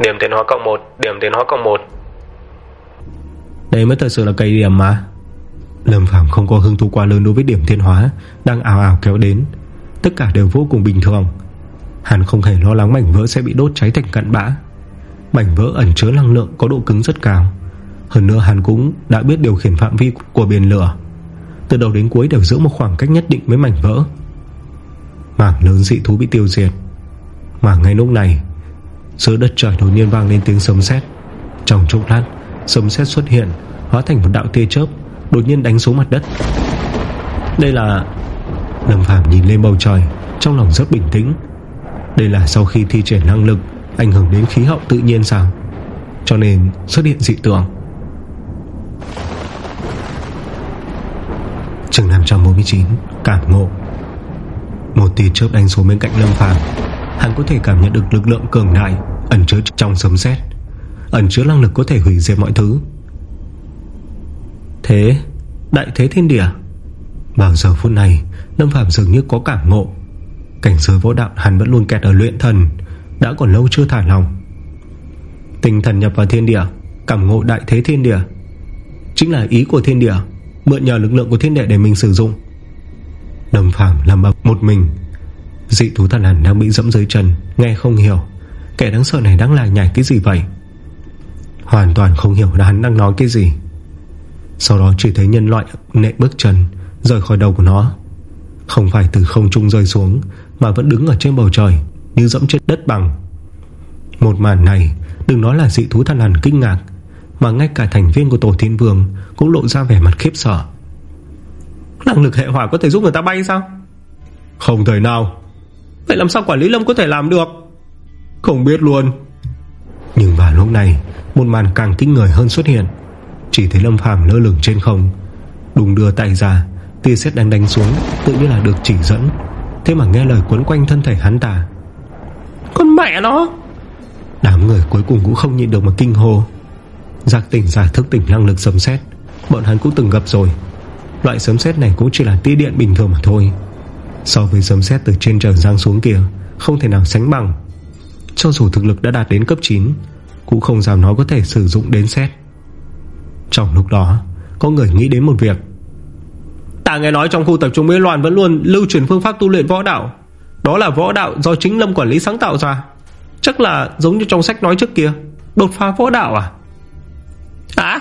Điểm tiến hóa cộng 1 Điểm tiến hóa cộng 1 Đây mới thật sự là cây điểm mà Lâm Phàm không có hứng thú quá lớn đối với điểm thiên hóa, Đang ảo ảo kéo đến. Tất cả đều vô cùng bình thường. Hắn không hề lo lắng mảnh vỡ sẽ bị đốt cháy thành cặn bã. Mảnh vỡ ẩn chứa năng lượng có độ cứng rất cao. Hơn nữa hắn cũng đã biết điều khiển phạm vi của biển lửa. Từ đầu đến cuối đều giữ một khoảng cách nhất định với mảnh vỡ. Mảng lớn dị thú bị tiêu diệt. Mà ngay lúc này, Giữa đất trời đột nhiên vang lên tiếng sấm sét. Trong chốc lát, Sấm sét xuất hiện, Hóa thành một đạo tia chớp. Đột nhiên đánh xuống mặt đất. Đây là Lâm Phàm nhìn lên bầu trời, Trong lòng rất bình tĩnh. Đây là sau khi thi triển năng lực, Ảnh hưởng đến khí hậu tự nhiên sao? Cho nên xuất hiện dị tượng. Trường 549 Cảm ngộ. Một tia chớp đánh xuống bên cạnh Lâm Phàm. Hắn có thể cảm nhận được lực lượng cường đại Ẩn chứa trong sấm sét, Ẩn chứa năng lực có thể hủy diệt mọi thứ. Thế, Đại thế thiên địa. Vào giờ phút này, Lâm Phạm dường như có cảm ngộ. Cảnh giới võ đạo hắn vẫn luôn kẹt ở luyện thần, Đã còn lâu chưa thả lòng Tinh thần nhập vào thiên địa, Cảm ngộ đại thế thiên địa. Chính là ý của thiên địa, Mượn nhờ lực lượng của thiên địa để mình sử dụng. Lâm Phạm làm bậc một mình. Dị thú thần hẳn đang bị dẫm dưới chân, Nghe không hiểu. Kẻ đáng sợ này đang lại nhảy cái gì vậy? Hoàn toàn không hiểu là hắn đang nói cái gì. Sau đó chỉ thấy nhân loại nệ bước chân, Rời khỏi đầu của nó. Không phải từ không trung rơi xuống, Mà vẫn đứng ở trên bầu trời, Như dẫm trên đất bằng. Một màn này đừng nói là dị thú thần hẳn kinh ngạc, Mà ngay cả thành viên của tổ thiên vương Cũng lộ ra vẻ mặt khiếp sợ. Năng lực hệ hỏa có thể giúp người ta bay sao? Không thể nào. Vậy làm sao quản lý lâm có thể làm được? Không biết luôn. Nhưng vào lúc này, Một màn càng kinh người hơn xuất hiện. Chỉ thấy lâm phàm lơ lửng trên không. Đùng đưa tay ra Tia xét đang đánh xuống Tự như là được chỉ dẫn. Thế mà nghe lời quấn quanh thân thể hắn ta. Con mẹ nó! Đám người cuối cùng cũng không nhịn được mà kinh hô. Giác tỉnh giả thức tỉnh năng lực sấm xét Bọn hắn cũng từng gặp rồi. Loại sấm xét này cũng chỉ là tia điện bình thường mà thôi. So với sấm sét từ trên trời giáng xuống kia Không thể nào sánh bằng. Cho dù thực lực đã đạt đến cấp 9 Cũng không dám nói có thể sử dụng đến xét Trong lúc đó Có người nghĩ đến một việc. Ta nghe nói trong khu tập trung Mỹ Loan Vẫn luôn lưu truyền phương pháp tu luyện võ đạo. Đó là võ đạo do chính Lâm quản lý sáng tạo ra. Chắc là giống như trong sách nói trước kia Đột phá võ đạo à? Hả?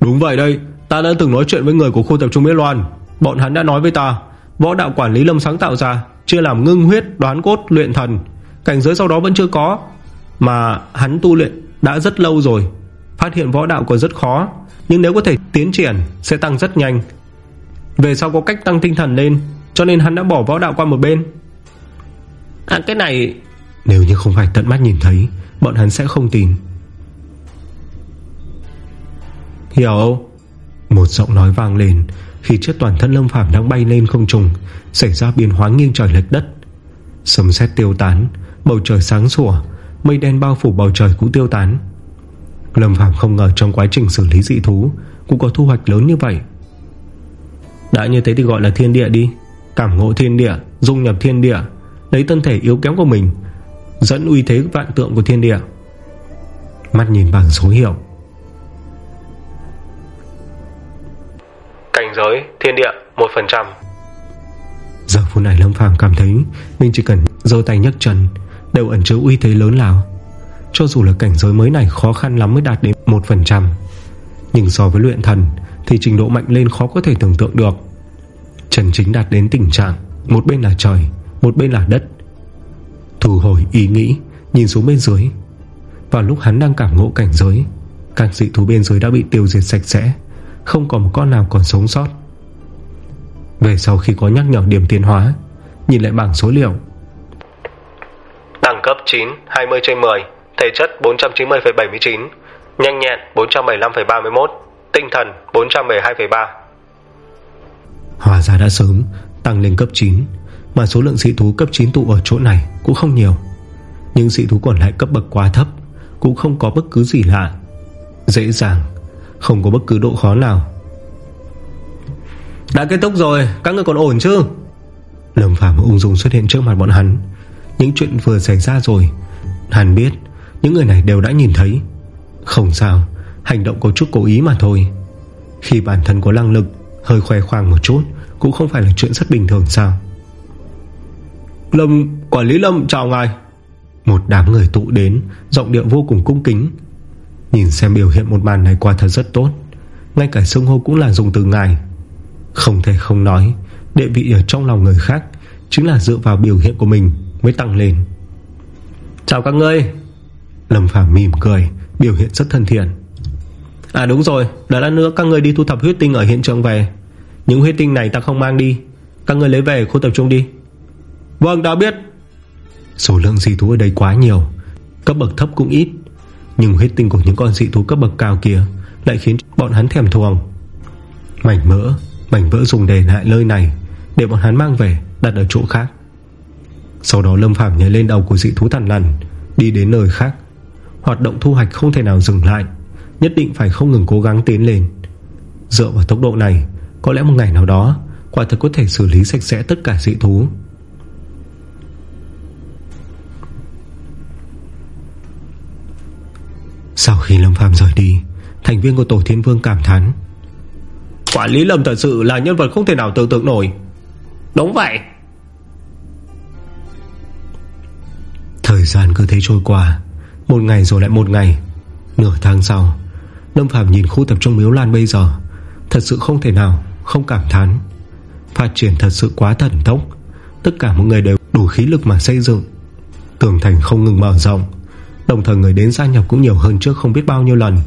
Đúng vậy đây Ta đã từng nói chuyện với người của khu tập trung Mỹ Loan. Bọn hắn đã nói với ta Võ đạo quản lý lâm sáng tạo ra Chia làm ngưng huyết, đoán cốt, luyện thần. Cảnh giới sau đó vẫn chưa có Mà hắn tu luyện đã rất lâu rồi. Phát hiện võ đạo còn rất khó Nhưng nếu có thể tiến triển Sẽ tăng rất nhanh. Về sau có cách tăng tinh thần lên Cho nên hắn đã bỏ võ đạo qua một bên. À cái này Nếu như không phải tận mắt nhìn thấy Bọn hắn sẽ không tin. Hiểu. Một giọng nói vang lên Khi chiếc toàn thân lâm phạm đang bay lên không trùng Xảy ra biến hóa nghiêng trời lệch đất. Sấm sét tiêu tán Bầu trời sáng sủa Mây đen bao phủ bầu trời cũng tiêu tán. Lâm Phạm không ngờ trong quá trình xử lý dị thú Cũng có thu hoạch lớn như vậy. Đã như thế thì gọi là thiên địa đi. Cảm ngộ thiên địa Dung nhập thiên địa Lấy thân thể yếu kém của mình Dẫn uy thế vạn tượng của thiên địa. Mắt nhìn bảng số hiệu. Cảnh giới thiên địa 1% Giờ phút này Lâm Phàm cảm thấy Mình chỉ cần dơ tay nhấc chân Đều ẩn chứa uy thế lớn lao. Cho dù là cảnh giới mới này khó khăn lắm mới đạt đến 1% Nhưng so với luyện thần Thì trình độ mạnh lên khó có thể tưởng tượng được. Trần chính đạt đến tình trạng, Một bên là trời, Một bên là đất. Thủ hồi ý nghĩ, Nhìn xuống bên dưới. Vào lúc hắn đang cảm ngộ cảnh giới, Các dị thú bên dưới đã bị tiêu diệt sạch sẽ, không còn một con nào còn sống sót. Về sau khi có nhắc nhở điểm tiến hóa, Nhìn lại bảng số liệu Đẳng cấp 9 20 trên 10 Thể chất 490,79 Nhanh nhẹn 475,31 Tinh thần 412,3 Hòa ra đã sớm Tăng lên cấp 9 Mà số lượng sĩ thú cấp 9 tụ ở chỗ này cũng không nhiều. Nhưng sĩ thú còn lại cấp bậc quá thấp Cũng không có bất cứ gì lạ. Dễ dàng Không có bất cứ độ khó nào. Đã kết thúc rồi Các người còn ổn chứ? Lâm Phàm ung dung xuất hiện trước mặt bọn hắn. Những chuyện vừa xảy ra rồi Hắn biết những người này đều đã nhìn thấy. Không sao Hành động có chút cố ý mà thôi. Khi bản thân có năng lực Hơi khoe khoang một chút Cũng không phải là chuyện rất bình thường sao? Lâm, quản lý Lâm chào ngài. Một đám người tụ đến Giọng điệu vô cùng cung kính. Nhìn xem biểu hiện một màn này qua thật rất tốt. Ngay cả sông hô cũng là dùng từ ngài. Không thể không nói Địa vị ở trong lòng người khác Chính là dựa vào biểu hiện của mình Mới tăng lên. Chào các ngươi. Lâm Phàm mỉm cười, Biểu hiện rất thân thiện. À đúng rồi, Đợi lát nữa các ngươi đi thu thập huyết tinh ở hiện trường về. Những huyết tinh này ta không mang đi. Các ngươi lấy về khu tập trung đi. Vâng đã biết. Số lượng dị thú ở đây quá nhiều. Cấp bậc thấp cũng ít. Nhưng huyết tinh của những con dị thú cấp bậc cao kia Lại khiến bọn hắn thèm thuồng. Mảnh mỡ, Mảnh vỡ dùng để lại nơi này Để bọn hắn mang về đặt ở chỗ khác. Sau đó Lâm Phàm nhảy lên đầu của dị thú thằn lằn, Đi đến nơi khác. Hoạt động thu hoạch không thể nào dừng lại, Nhất định phải không ngừng cố gắng tiến lên. Dựa vào tốc độ này, Có lẽ một ngày nào đó, Quả thật có thể xử lý sạch sẽ tất cả dị thú. Sau khi Lâm Phàm rời đi, Thành viên của Tổ Thiên Vương cảm thán, Quản lý Lâm thật sự là nhân vật không thể nào tưởng tượng nổi. Đúng vậy. Thời gian cứ thế trôi qua, Một ngày rồi lại một ngày. Nửa tháng sau, Lâm Phàm nhìn khu tập trung Miếu Lan bây giờ, Thật sự không thể nào, Không cảm thán. Phát triển thật sự quá thần tốc, Tất cả mọi người đều đủ khí lực mà xây dựng. Tường thành không ngừng mở rộng, Đồng thời người đến gia nhập cũng nhiều hơn trước không biết bao nhiêu lần.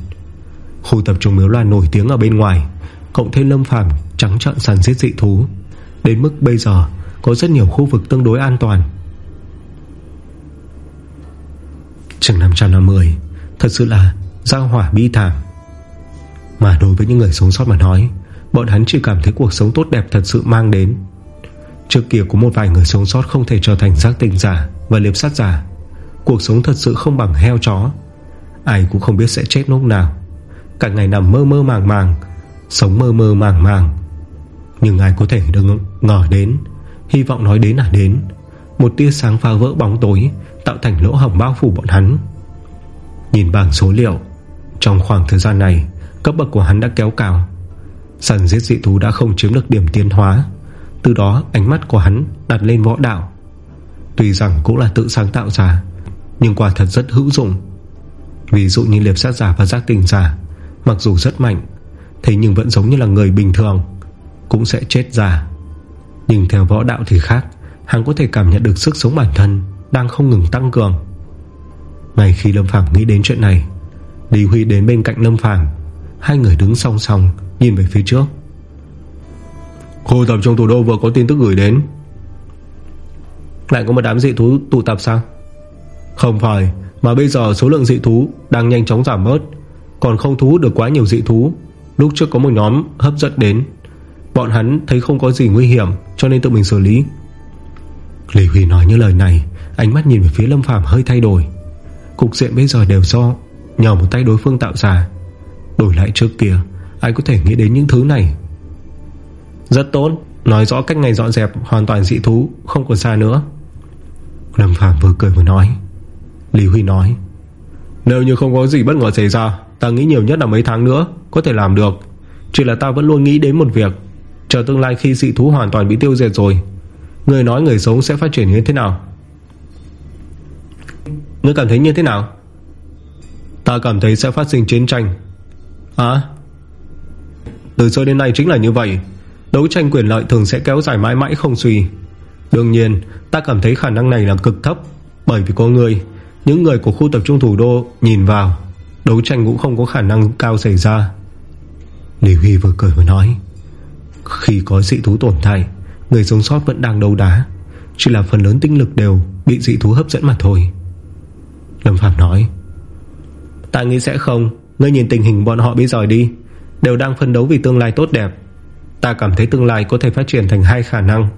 Khu tập trung Miếu Lan nổi tiếng ở bên ngoài, Cộng thêm Lâm Phàm trắng trợn săn giết dị thú. Đến mức bây giờ, Có rất nhiều khu vực tương đối an toàn. Trường 550 Thật sự là giao hỏa bi thảm. Mà đối với những người sống sót mà nói, Bọn hắn chỉ cảm thấy cuộc sống tốt đẹp thật sự mang đến. Trước kia có một vài người sống sót không thể trở thành giác tình giả Và liệp sát giả. Cuộc sống thật sự không bằng heo chó. Ai cũng không biết sẽ chết lúc nào. Cả ngày nằm mơ mơ màng màng, Sống mơ mơ màng màng. Nhưng ai có thể đừng ngờ đến, Hy vọng nói đến là đến. Một tia sáng phá vỡ bóng tối Tạo thành lỗ hổng bao phủ bọn hắn. Nhìn bảng số liệu, Trong khoảng thời gian này, Cấp bậc của hắn đã kéo cao sần giết dị thú đã không chiếm được điểm tiến hóa. Từ đó, ánh mắt của hắn đặt lên võ đạo. Tuy rằng cũng là tự sáng tạo ra, Nhưng quả thật rất hữu dụng. Ví dụ như liệp sát giả và giác tình giả, Mặc dù rất mạnh, Thế nhưng vẫn giống như là người bình thường, Cũng sẽ chết giả. Nhưng theo võ đạo thì khác, Hắn có thể cảm nhận được sức sống bản thân. Đang không ngừng tăng cường. Ngay khi Lâm Phàm nghĩ đến chuyện này Lý Huy đến bên cạnh Lâm Phàm Hai người đứng song song Nhìn về phía trước. Khu tập trong thủ đô vừa có tin tức gửi đến. Lại có một đám dị thú tụ tập sao? Không phải Mà bây giờ số lượng dị thú Đang nhanh chóng giảm bớt. Còn không thu hút được quá nhiều dị thú Lúc trước có một nhóm hấp dẫn đến. Bọn hắn thấy không có gì nguy hiểm Cho nên tự mình xử lý. Lý Huy nói như lời này Ánh mắt nhìn về phía Lâm Phàm hơi thay đổi. Cục diện bây giờ đều do Nhờ một tay đối phương tạo ra. Đổi lại trước kia, Ai có thể nghĩ đến những thứ này? Rất tốt, Nói rõ cách ngày dọn dẹp hoàn toàn dị thú, Không còn xa nữa. Lâm Phàm vừa cười vừa nói. Lý Huy nói, Nếu như không có gì bất ngờ xảy ra, Ta nghĩ nhiều nhất là mấy tháng nữa Có thể làm được. Chỉ là ta vẫn luôn nghĩ đến một việc, Chờ tương lai khi dị thú hoàn toàn bị tiêu diệt rồi, Người nói người sống sẽ phát triển như thế nào? Ngươi cảm thấy như thế nào? Ta cảm thấy sẽ phát sinh chiến tranh. À? Từ xưa đến nay chính là như vậy. Đấu tranh quyền lợi thường sẽ kéo dài mãi mãi không suy. Đương nhiên, Ta cảm thấy khả năng này là cực thấp, Bởi vì có người Những người của khu tập trung thủ đô nhìn vào, Đấu tranh cũng không có khả năng cao xảy ra. Lý Huy vừa cười vừa nói, Khi có dị thú tổn thai, Người sống sót vẫn đang đấu đá, Chỉ là phần lớn tinh lực đều Bị dị thú hấp dẫn mà thôi. Lâm Phạm nói. Ta nghĩ sẽ không. Ngươi nhìn tình hình bọn họ bây giờ đi. Đều đang phân đấu vì tương lai tốt đẹp. Ta cảm thấy tương lai có thể phát triển thành hai khả năng.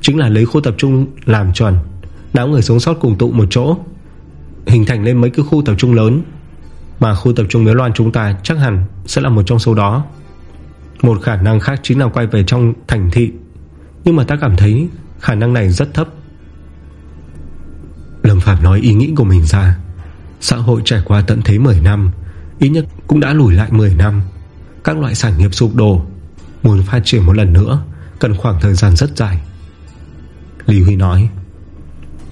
Chính là lấy khu tập trung làm chuẩn. Đám người sống sót cùng tụ một chỗ. Hình thành lên mấy cái khu tập trung lớn. Mà khu tập trung miếu loan chúng ta Chắc hẳn sẽ là một trong số đó. Một khả năng khác chính là quay về trong thành thị. Nhưng mà ta cảm thấy Khả năng này rất thấp. Lâm Phạm nói ý nghĩ của mình ra. Xã hội trải qua tận thế 10 năm, Ít nhất cũng đã lùi lại 10 năm. Các loại sản nghiệp sụp đổ, Muốn phát triển một lần nữa, Cần khoảng thời gian rất dài. Lý Huy nói,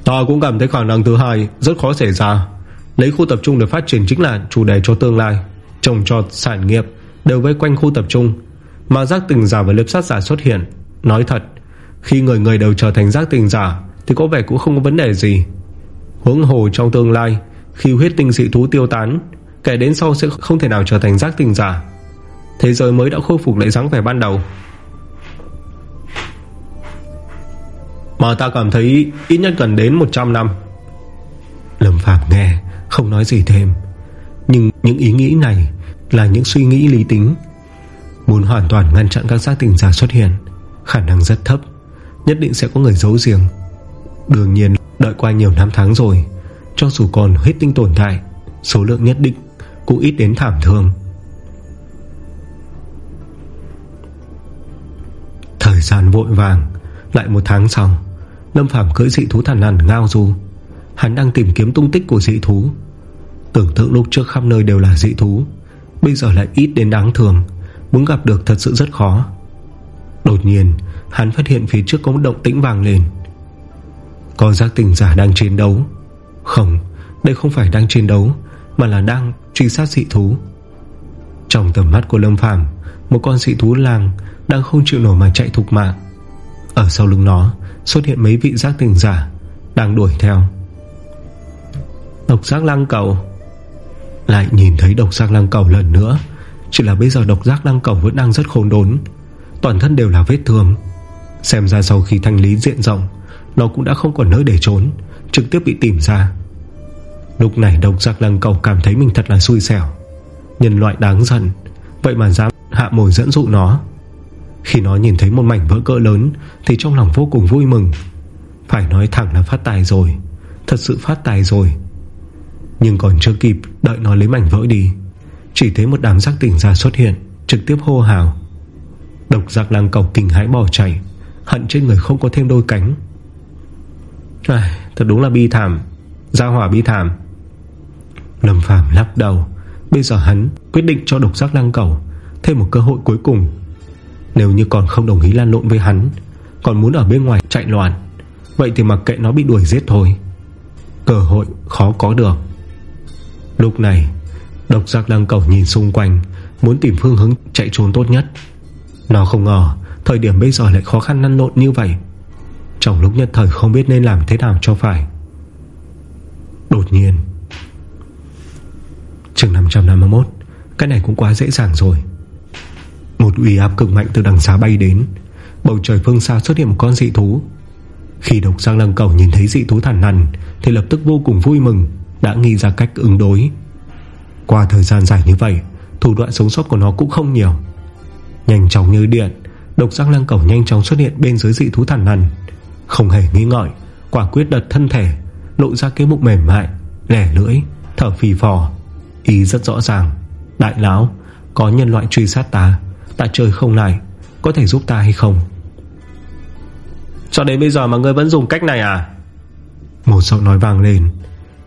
Ta cũng cảm thấy khả năng thứ hai Rất khó xảy ra. Lấy khu tập trung để phát triển chính là chủ đề cho tương lai. Trồng trọt, sản nghiệp Đều vây quanh khu tập trung. Mà giác tình giả và liếp sát giả xuất hiện. Nói thật, Khi người người đều trở thành giác tình giả Thì có vẻ cũng không có vấn đề gì. Hướng hồ trong tương lai khi huyết tinh dị thú tiêu tán, Kẻ đến sau sẽ không thể nào trở thành giác tình giả. Thế giới mới đã khôi phục lại dáng vẻ ban đầu. Mà ta cảm thấy Ít nhất cần đến 100 năm. Lâm Phạm nghe, Không nói gì thêm. Nhưng những ý nghĩ này Là những suy nghĩ lý tính. Muốn hoàn toàn ngăn chặn các giác tình giả xuất hiện, Khả năng rất thấp, Nhất định sẽ có người giấu riêng Đương nhiên, đợi qua nhiều năm tháng rồi cho dù còn huyết tinh tồn tại Số lượng nhất định Cũng ít đến thảm thương. Thời gian vội vàng, Lại một tháng sau, Lâm Phàm cưỡi dị thú thần nằn ngao du. Hắn đang tìm kiếm tung tích của dị thú. Tưởng tượng lúc trước khắp nơi đều là dị thú, Bây giờ lại ít đến đáng thường Muốn gặp được thật sự rất khó. Đột nhiên, Hắn phát hiện phía trước có một động tĩnh vàng lên. Có giác tình giả đang chiến đấu không, Đây không phải đang chiến đấu, Mà là đang truy sát dị thú. Trong tầm mắt của Lâm Phàm, Một con dị thú làng Đang không chịu nổi mà chạy thục mạng. Ở sau lưng nó, Xuất hiện mấy vị giác tình giả Đang đuổi theo. Độc giác lăng cầu. Lại nhìn thấy độc giác lăng cầu lần nữa, Chỉ là bây giờ độc giác lăng cầu Vẫn đang rất khốn đốn. Toàn thân đều là vết thương. Xem ra sau khi thanh lý diện rộng, Nó cũng đã không còn nơi để trốn Trực tiếp bị tìm ra. Lúc này độc giác lăng cầu cảm thấy mình thật là xui xẻo. Nhân loại đáng giận, Vậy mà dám hạ mồi dẫn dụ nó. Khi nó nhìn thấy một mảnh vỡ cỡ lớn Thì trong lòng vô cùng vui mừng. Phải nói thẳng là phát tài rồi, Thật sự phát tài rồi. Nhưng còn chưa kịp đợi nó lấy mảnh vỡ đi, Chỉ thấy một đám giác tỉnh ra xuất hiện, Trực tiếp hô hào. Độc giác lăng cầu kinh hãi bỏ chạy, Hận trên người không có thêm đôi cánh à, Thật đúng là bi thảm. Gia hỏa bi thảm. Lâm Phàm lắc đầu. Bây giờ hắn quyết định cho độc giác lăng cầu Thêm một cơ hội cuối cùng. Nếu như còn không đồng ý lan lộn với hắn Còn muốn ở bên ngoài chạy loạn Vậy thì mặc kệ nó bị đuổi giết thôi. Cơ hội khó có được. Lúc này Độc giác lăng cầu nhìn xung quanh Muốn tìm phương hướng chạy trốn tốt nhất. Nó không ngờ Thời điểm bây giờ lại khó khăn năn lộn như vậy. Trong lúc nhất thời không biết nên làm thế nào cho phải. Đột nhiên Trường 551 Cái này cũng quá dễ dàng rồi. Một uy áp cực mạnh từ đằng xa bay đến. Bầu trời phương xa xuất hiện một con dị thú. Khi độc giang lăng cầu nhìn thấy dị thú thản nằn Thì lập tức vô cùng vui mừng, Đã nghĩ ra cách ứng đối. Qua thời gian dài như vậy, Thủ đoạn sống sót của nó cũng không nhiều. Nhanh chóng như điện, Độc giác lăng cầu nhanh chóng xuất hiện bên dưới dị thú thản nằn không hề nghi ngợi Quả quyết đật thân thể, Lộ ra cái bụng mềm mại Lẻ lưỡi, Thở phì phò. Ý rất rõ ràng, Đại lão, Có nhân loại truy sát ta Ta chơi không lại, Có thể giúp ta hay không? Cho đến bây giờ mà ngươi vẫn dùng cách này à? Một giọng nói vang lên.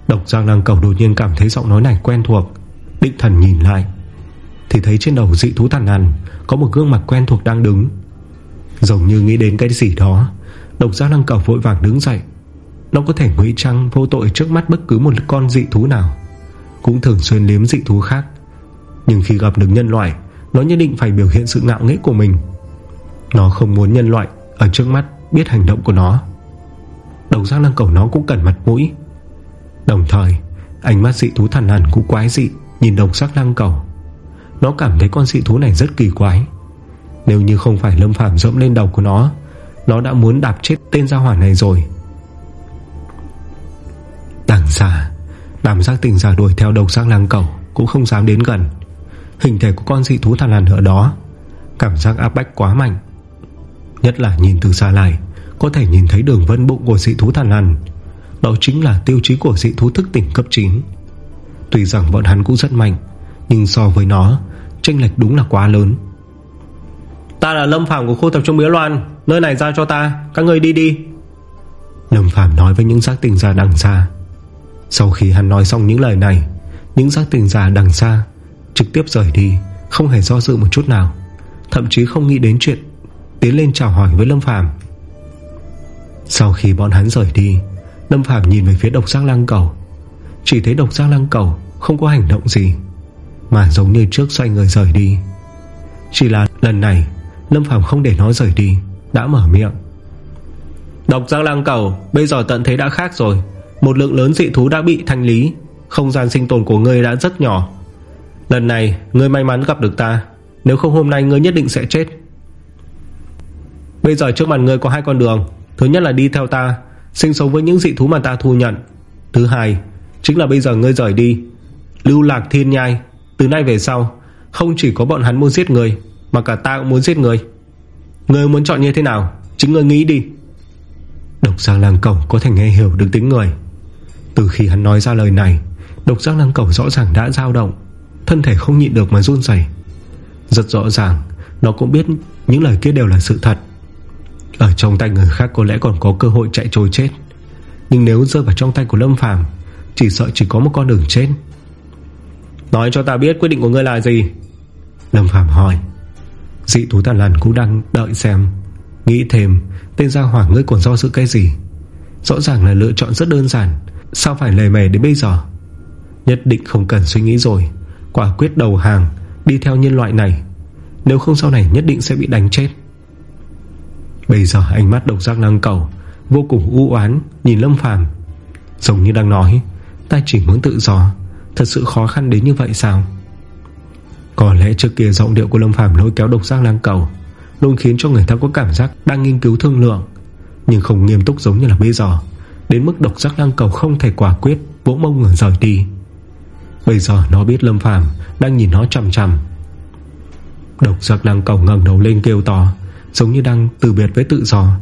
Độc Giang Lăng Cầu đột nhiên cảm thấy giọng nói này quen thuộc, Định thần nhìn lại. Thì thấy trên đầu dị thú thằn nàn Có một gương mặt quen thuộc đang đứng. Giống như nghĩ đến cái gì đó Độc giác Lăng Cầu vội vàng đứng dậy. Nó có thể ngụy trăng vô tội trước mắt bất cứ một con dị thú nào. Cũng thường xuyên liếm dị thú khác. Nhưng khi gặp được nhân loại, Nó nhất định phải biểu hiện sự ngạo nghễ của mình. Nó không muốn nhân loại Ở trước mắt biết hành động của nó. Độc giác lăng cầu nó cũng cần mặt mũi. Đồng thời, Ánh mắt dị thú thần hẳn cũng quái dị Nhìn độc giác lăng cầu. Nó cảm thấy con dị thú này rất kỳ quái. Nếu như không phải lâm phạm dẫm lên đầu của nó nó đã muốn đạp chết tên gia hỏa này rồi. Đằng xa Đàm giác tình giả đuổi theo độc giác lăng cầu Cũng không dám đến gần. Hình thể của con dị thú thần lằn ở đó, Cảm giác áp bách quá mạnh. Nhất là nhìn từ xa lại, Có thể nhìn thấy đường vân bụng của dị thú thằn lằn. Đó chính là tiêu chí của dị thú thức tỉnh cấp 9 Tuy rằng bọn hắn cũng rất mạnh, Nhưng so với nó Tranh lệch đúng là quá lớn. Ta là Lâm Phàm của khu tập trung Miếu Loan. Nơi này giao cho ta, Các người đi đi. Lâm Phàm nói với những giác tình giả đằng xa. Sau khi hắn nói xong những lời này, Những giác tình giả đằng xa Trực tiếp rời đi, Không hề do dự một chút nào, Thậm chí không nghĩ đến chuyện Tiến lên chào hỏi với Lâm Phàm. Sau khi bọn hắn rời đi, Lâm Phàm nhìn về phía độc giác lăng cầu. Chỉ thấy độc giác lăng cầu Không có hành động gì, Mà giống như trước xoay người rời đi. Chỉ là lần này, Lâm Phàm không để nó rời đi. Đã mở miệng. Độc giác lang cầu, Bây giờ tận thế đã khác rồi. Một lượng lớn dị thú đã bị thanh lý. Không gian sinh tồn của ngươi đã rất nhỏ. Lần này, ngươi may mắn gặp được ta. Nếu không hôm nay, ngươi nhất định sẽ chết. Bây giờ trước mặt ngươi có hai con đường. Thứ nhất là đi theo ta, Sinh sống với những dị thú mà ta thu nhận. Thứ hai, Chính là bây giờ ngươi rời đi. Lưu lạc thiên nhai, Từ nay về sau, Không chỉ có bọn hắn muốn giết người Mà cả ta cũng muốn giết người Ngươi muốn chọn như thế nào? Chính ngươi nghĩ đi. Độc giác Làng cầu có thể nghe hiểu được tính người. Từ khi hắn nói ra lời này, Độc giác Làng cầu rõ ràng đã dao động, Thân thể không nhịn được mà run dày Rất rõ ràng, Nó cũng biết những lời kia đều là sự thật. Ở trong tay người khác có lẽ còn có cơ hội chạy trôi chết. Nhưng nếu rơi vào trong tay của Lâm Phàm, Chỉ sợ chỉ có một con đường chết. Nói cho ta biết quyết định của ngươi là gì? Lâm Phàm hỏi. Dị thú tàn lằn cũng đang đợi xem. Nghĩ thêm, Tên gia hỏa ngươi còn do dự cái gì? Rõ ràng là lựa chọn rất đơn giản. Sao phải lề mề đến bây giờ? Nhất định không cần suy nghĩ rồi. Quả quyết đầu hàng, Đi theo nhân loại này. Nếu không sau này nhất định sẽ bị đánh chết. Bây giờ ánh mắt độc giác năng cầu, Vô cùng u oán, Nhìn Lâm Phàm. Giống như đang nói, Ta chỉ muốn tự do. Thật sự khó khăn đến như vậy sao? Có lẽ trước kia giọng điệu của Lâm Phàm lôi kéo độc giác lang cầu, Luôn khiến cho người ta có cảm giác Đang nghiên cứu thương lượng, Nhưng không nghiêm túc giống như là bây giờ, Đến mức độc giác lang cầu không thể quả quyết Vỗ mông người rời đi. Bây giờ nó biết Lâm Phàm Đang nhìn nó chằm chằm. Độc giác lang cầu ngẩng đầu lên kêu to, Giống như đang từ biệt với tự do,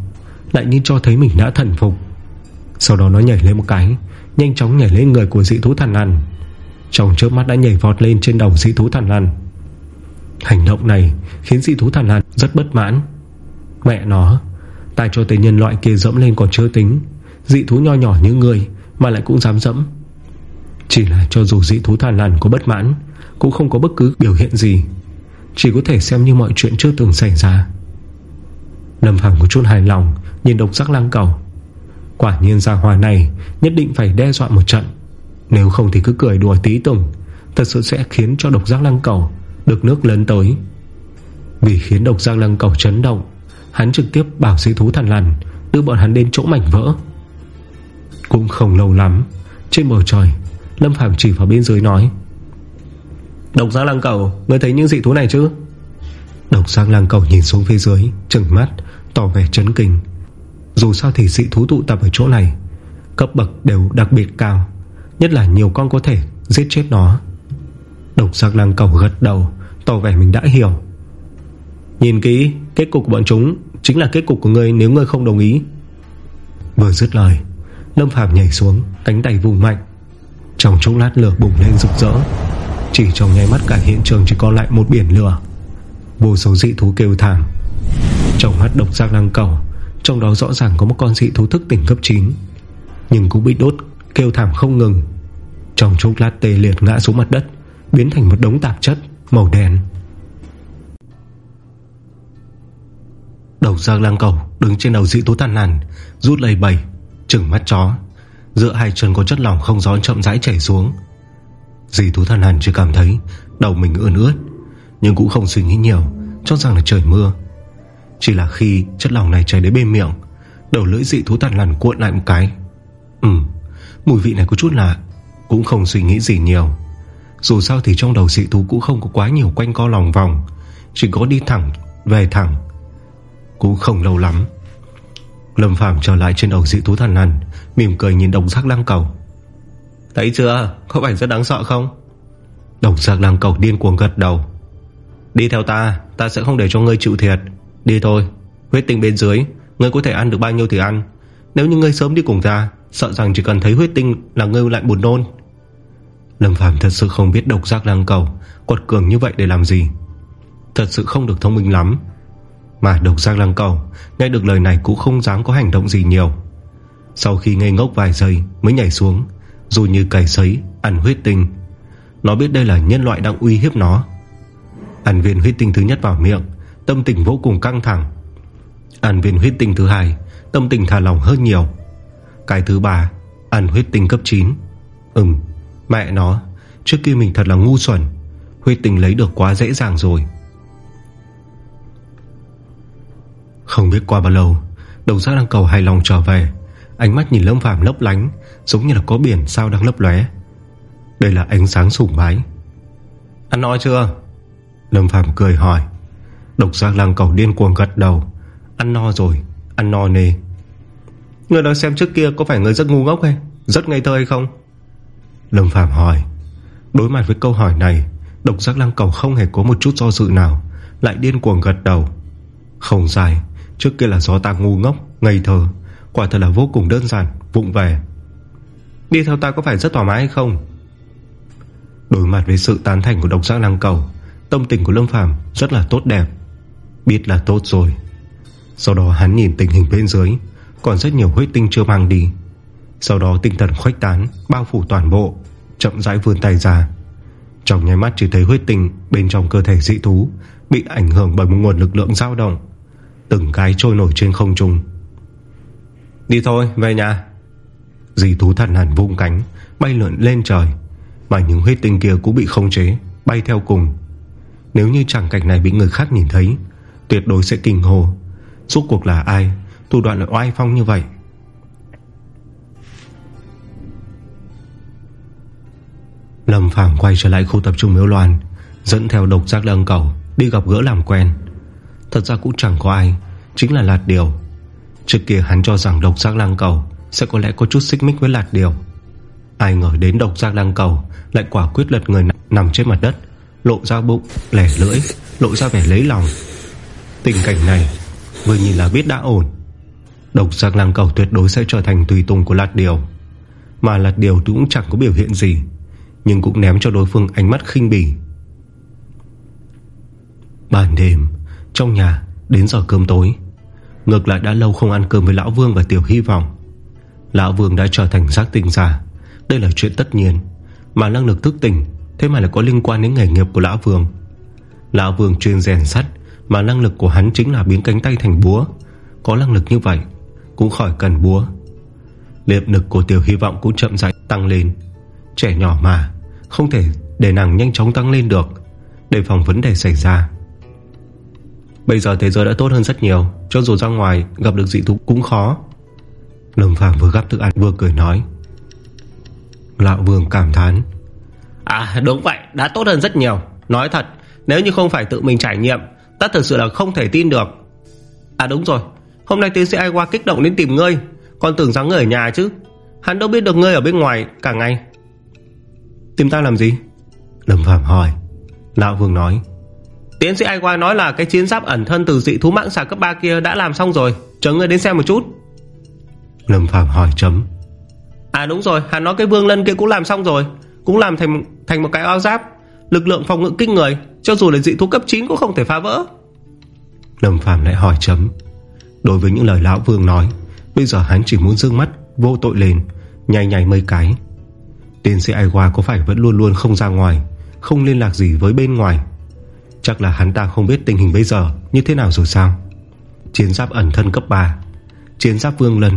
Lại như cho thấy mình đã thần phục. Sau đó nó nhảy lên một cái, Nhanh chóng nhảy lên người của dị thú thần lằn. Trong trước mắt đã nhảy vọt lên trên đầu dị thú thần lằn. Hành động này Khiến dị thú thần lằn rất bất mãn. Mẹ nó, Tại cho tên nhân loại kia dẫm lên còn chưa tính. Dị thú nho nhỏ như người Mà lại cũng dám dẫm. Chỉ là cho dù dị thú thần lằn có bất mãn, Cũng không có bất cứ biểu hiện gì. Chỉ có thể xem như mọi chuyện chưa từng xảy ra. Lâm Phàm có chút hài lòng, Nhìn độc giác lăng cầu. Quả nhiên gia hòa này Nhất định phải đe dọa một trận. Nếu không thì cứ cười đùa tí tùng, Thật sự sẽ khiến cho độc giác lăng cầu được nước lớn tới. Vì khiến độc giang lăng cầu chấn động, Hắn trực tiếp bảo sĩ thú thần lằn Đưa bọn hắn đến chỗ mảnh vỡ. Cũng không lâu lắm, Trên bầu trời, Lâm Phàm chỉ vào bên dưới nói, Độc giang lăng cầu, Ngươi thấy những dị thú này chứ? Độc giang lăng cầu nhìn xuống phía dưới, Trừng mắt, Tỏ vẻ chấn kinh. Dù sao thì dị thú tụ tập ở chỗ này, Cấp bậc đều đặc biệt cao, Nhất là nhiều con có thể giết chết nó. Độc giác lăng cầu gật đầu, Tỏ vẻ mình đã hiểu. Nhìn kỹ, Kết cục của bọn chúng Chính là kết cục của ngươi nếu ngươi không đồng ý. Vừa dứt lời, Lâm Phạm nhảy xuống, Cánh tay vùng mạnh. Trong chốc lát lửa bùng lên rực rỡ. Chỉ trong nháy mắt cả hiện trường chỉ còn lại một biển lửa. Vô số dị thú kêu thảm. Trong mắt độc giác lăng cầu, Trong đó rõ ràng có một con dị thú thức tỉnh cấp 9 Nhưng cũng bị đốt, Kêu thảm không ngừng. Trong chốc lát tê liệt ngã xuống mặt đất. Biến thành một đống tạp chất, màu đen. Đầu Giang lăng cầu Đứng trên đầu dị thú tàn nàn Rút lầy bầy, Trừng mắt chó. Giữa hai chân có chất lỏng không gió chậm rãi chảy xuống. Dì thú thần hàn chỉ cảm thấy Đầu mình ươn ướt, Nhưng cũng không suy nghĩ nhiều, Cho rằng là trời mưa. Chỉ là khi chất lỏng này chảy đến bên miệng, Đầu lưỡi dị thú thần nàn cuộn lại một cái. Ừ Mùi vị này có chút lạ, Cũng không suy nghĩ gì nhiều. Dù sao thì trong đầu dị thú cũng không có quá nhiều quanh co lòng vòng. Chỉ có đi thẳng Về thẳng. Cũng không lâu lắm. Lâm Phàm trở lại trên đầu dị thú thần lằn Mỉm cười nhìn đồng giác lăng cầu. Thấy chưa? Có phải rất đáng sợ không? Đồng giác lăng cầu điên cuồng gật đầu. Đi theo ta Ta sẽ không để cho ngươi chịu thiệt. Đi thôi. Huyết tinh bên dưới Ngươi có thể ăn được bao nhiêu thì ăn. Nếu như ngươi sớm đi cùng ta Sợ rằng chỉ cần thấy huyết tinh là ngươi lại buồn nôn Lâm Phàm thật sự không biết độc giác lăng cầu Quật cường như vậy để làm gì? Thật sự không được thông minh lắm. Mà độc giác lăng cầu Nghe được lời này cũng không dám có hành động gì nhiều. Sau khi ngây ngốc vài giây Mới nhảy xuống Dù như cày sấy, ăn huyết tinh. Nó biết đây là nhân loại đang uy hiếp nó. Ăn viên huyết tinh thứ nhất vào miệng Tâm tình vô cùng căng thẳng. Ăn viên huyết tinh thứ hai Tâm tình thả lòng hơn nhiều. Cái thứ ba Ăn huyết tinh cấp 9 Ừm. Mẹ nó Trước kia mình thật là ngu xuẩn. Huy tình lấy được quá dễ dàng rồi. Không biết qua bao lâu Đầu giác đang cầu hài lòng trở về. Ánh mắt nhìn Lâm Phàm lấp lánh Giống như là có biển sao đang lấp lóe. Đây là ánh sáng sùng bái. Ăn no chưa? Lâm Phàm cười hỏi. Độc giác lăng cầu điên cuồng gật đầu. Ăn no rồi, ăn no nề Người nói xem trước kia có phải người rất ngu ngốc hay? Rất ngây thơ hay không? Lâm Phàm hỏi. Đối mặt với câu hỏi này Độc giác lăng cầu không hề có một chút do dự nào Lại điên cuồng gật đầu. Không dài Trước kia là do ta ngu ngốc, ngây thơ Quả thật là vô cùng đơn giản, vụng về. Đi theo ta có phải rất thoải mái hay không? Đối mặt với sự tán thành của độc giác lăng cầu Tâm tình của Lâm Phàm rất là tốt đẹp. Biết là tốt rồi. Sau đó hắn nhìn tình hình bên dưới Còn rất nhiều huyết tinh chưa mang đi. Sau đó tinh thần khuếch tán Bao phủ toàn bộ Chậm rãi vươn tay ra. Trong nháy mắt chỉ thấy huyết tinh bên trong cơ thể dị thú Bị ảnh hưởng bởi một nguồn lực lượng dao động Từng cái trôi nổi trên không trung. Đi thôi về nhà. Dì thú thần hẳn vung cánh Bay lượn lên trời Mà những huyết tinh kia cũng bị không chế Bay theo cùng. Nếu như chẳng cảnh này bị người khác nhìn thấy Tuyệt đối sẽ kinh hồ Suốt cuộc là ai? Thủ đoạn lại oai phong như vậy Lâm Phàm quay trở lại khu tập trung miếu loan Dẫn theo độc giác lăng cầu Đi gặp gỡ làm quen. Thật ra cũng chẳng có ai Chính là Lạt Điều. Trước kia hắn cho rằng độc giác lăng cầu Sẽ có lẽ có chút xích mích với Lạt Điều. Ai ngờ đến độc giác lăng cầu Lại quả quyết lật người nằm trên mặt đất Lộ ra bụng, lẻ lưỡi Lộ ra vẻ lấy lòng. Tình cảnh này Vừa nhìn là biết đã ổn. Độc giác lăng cầu tuyệt đối sẽ trở thành tùy tùng của Lạt Điều. Mà Lạt Điều cũng chẳng có biểu hiện gì. Nhưng cũng ném cho đối phương ánh mắt khinh bỉ. Ban đêm, Trong nhà, đến giờ cơm tối. Ngược lại đã lâu không ăn cơm với Lão Vương và Tiểu Hy vọng. Lão Vương đã trở thành giác tình giả. Đây là chuyện tất nhiên, Mà năng lực thức tỉnh Thế mà lại có liên quan đến nghề nghiệp của Lão Vương. Lão Vương chuyên rèn sắt, Mà năng lực của hắn chính là biến cánh tay thành búa. Có năng lực như vậy, Cũng khỏi cần búa. Liệp lực của Tiểu Hy vọng cũng chậm rãi tăng lên. Trẻ nhỏ mà không thể để nàng nhanh chóng tăng lên được Để phòng vấn đề xảy ra. Bây giờ thế giới đã tốt hơn rất nhiều, Cho dù ra ngoài gặp được dị thú cũng khó. Lâm Phàm vừa gắp thức ăn vừa cười nói. Lão Vương cảm thán. À đúng vậy, Đã tốt hơn rất nhiều. Nói thật, Nếu như không phải tự mình trải nghiệm, Ta thật sự là không thể tin được. À đúng rồi, Hôm nay tiến sĩ Ai qua kích động đến tìm ngươi. Còn tưởng rằng ngươi ở nhà chứ. Hắn đâu biết được ngươi ở bên ngoài cả ngày. Tìm ta làm gì? Lâm Phạm hỏi. Lão Vương nói Tiến sĩ Ai qua nói là cái chiến giáp ẩn thân từ dị thú mạng xà cấp 3 kia đã làm xong rồi. Chờ ngươi đến xem một chút. Lâm Phạm hỏi chấm. À đúng rồi Hắn nói cái vương lân kia cũng làm xong rồi. Cũng làm thành thành một cái áo giáp. Lực lượng phòng ngự kinh người. Cho dù là dị thú cấp 9 cũng không thể phá vỡ. Lâm Phạm lại hỏi chấm. Đối với những lời lão vương nói Bây giờ hắn chỉ muốn dương mắt Vô tội lên Nhảy nhảy mấy cái Tên sĩ Ai Hoa có phải vẫn luôn luôn không ra ngoài, Không liên lạc gì với bên ngoài? Chắc là hắn ta không biết tình hình bây giờ Như thế nào rồi sao? Chiến giáp ẩn thân cấp 3 Chiến giáp vương lân,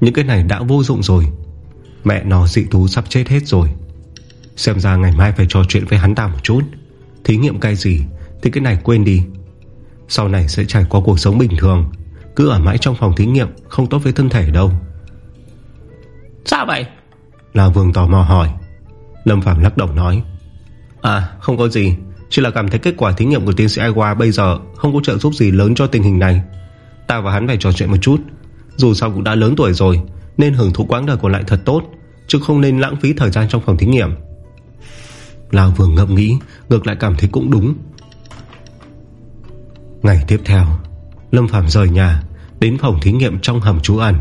Những cái này đã vô dụng rồi. Mẹ nó, dị thú sắp chết hết rồi. Xem ra ngày mai phải trò chuyện với hắn ta một chút. Thí nghiệm cái gì Thì cái này quên đi. Sau này sẽ trải qua cuộc sống bình thường, Cứ ở mãi trong phòng thí nghiệm Không tốt với thân thể đâu. Sao vậy? Lão Vương tò mò hỏi. Lâm Phạm lắc đầu nói. À không có gì. Chỉ là cảm thấy kết quả thí nghiệm của tiến sĩ Aiwa bây giờ Không có trợ giúp gì lớn cho tình hình này. Ta và hắn phải trò chuyện một chút. Dù sao cũng đã lớn tuổi rồi, Nên hưởng thụ quãng đời còn lại thật tốt, Chứ không nên lãng phí thời gian trong phòng thí nghiệm. Lão Vương ngậm nghĩ, Ngược lại cảm thấy cũng đúng. Ngày tiếp theo, Lâm Phạm rời nhà, Đến phòng thí nghiệm trong hầm trú ẩn.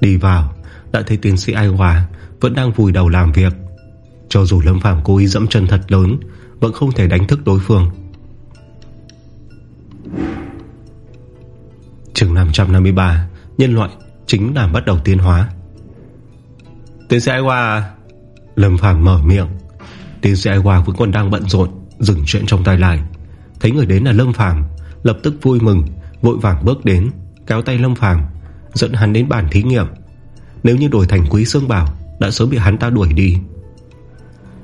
Đi vào, Đã thấy tiến sĩ Ai Hòa vẫn đang vùi đầu làm việc. Cho dù Lâm Phạm cố ý dẫm chân thật lớn Vẫn không thể đánh thức đối phương. Trường 553 Nhân loại chính là bắt đầu tiến hóa. Tiến sĩ Ai Hòa à? Lâm Phàm mở miệng. Tiến sĩ Ai Hòa vẫn còn đang bận rộn Dừng chuyện trong tay lại. Thấy người đến là Lâm Phàm Lập tức vui mừng Vội vàng bước đến Kéo tay Lâm Phàm Dẫn hắn đến bàn thí nghiệm. Nếu như đổi thành quý xương bảo đã sớm bị hắn ta đuổi đi.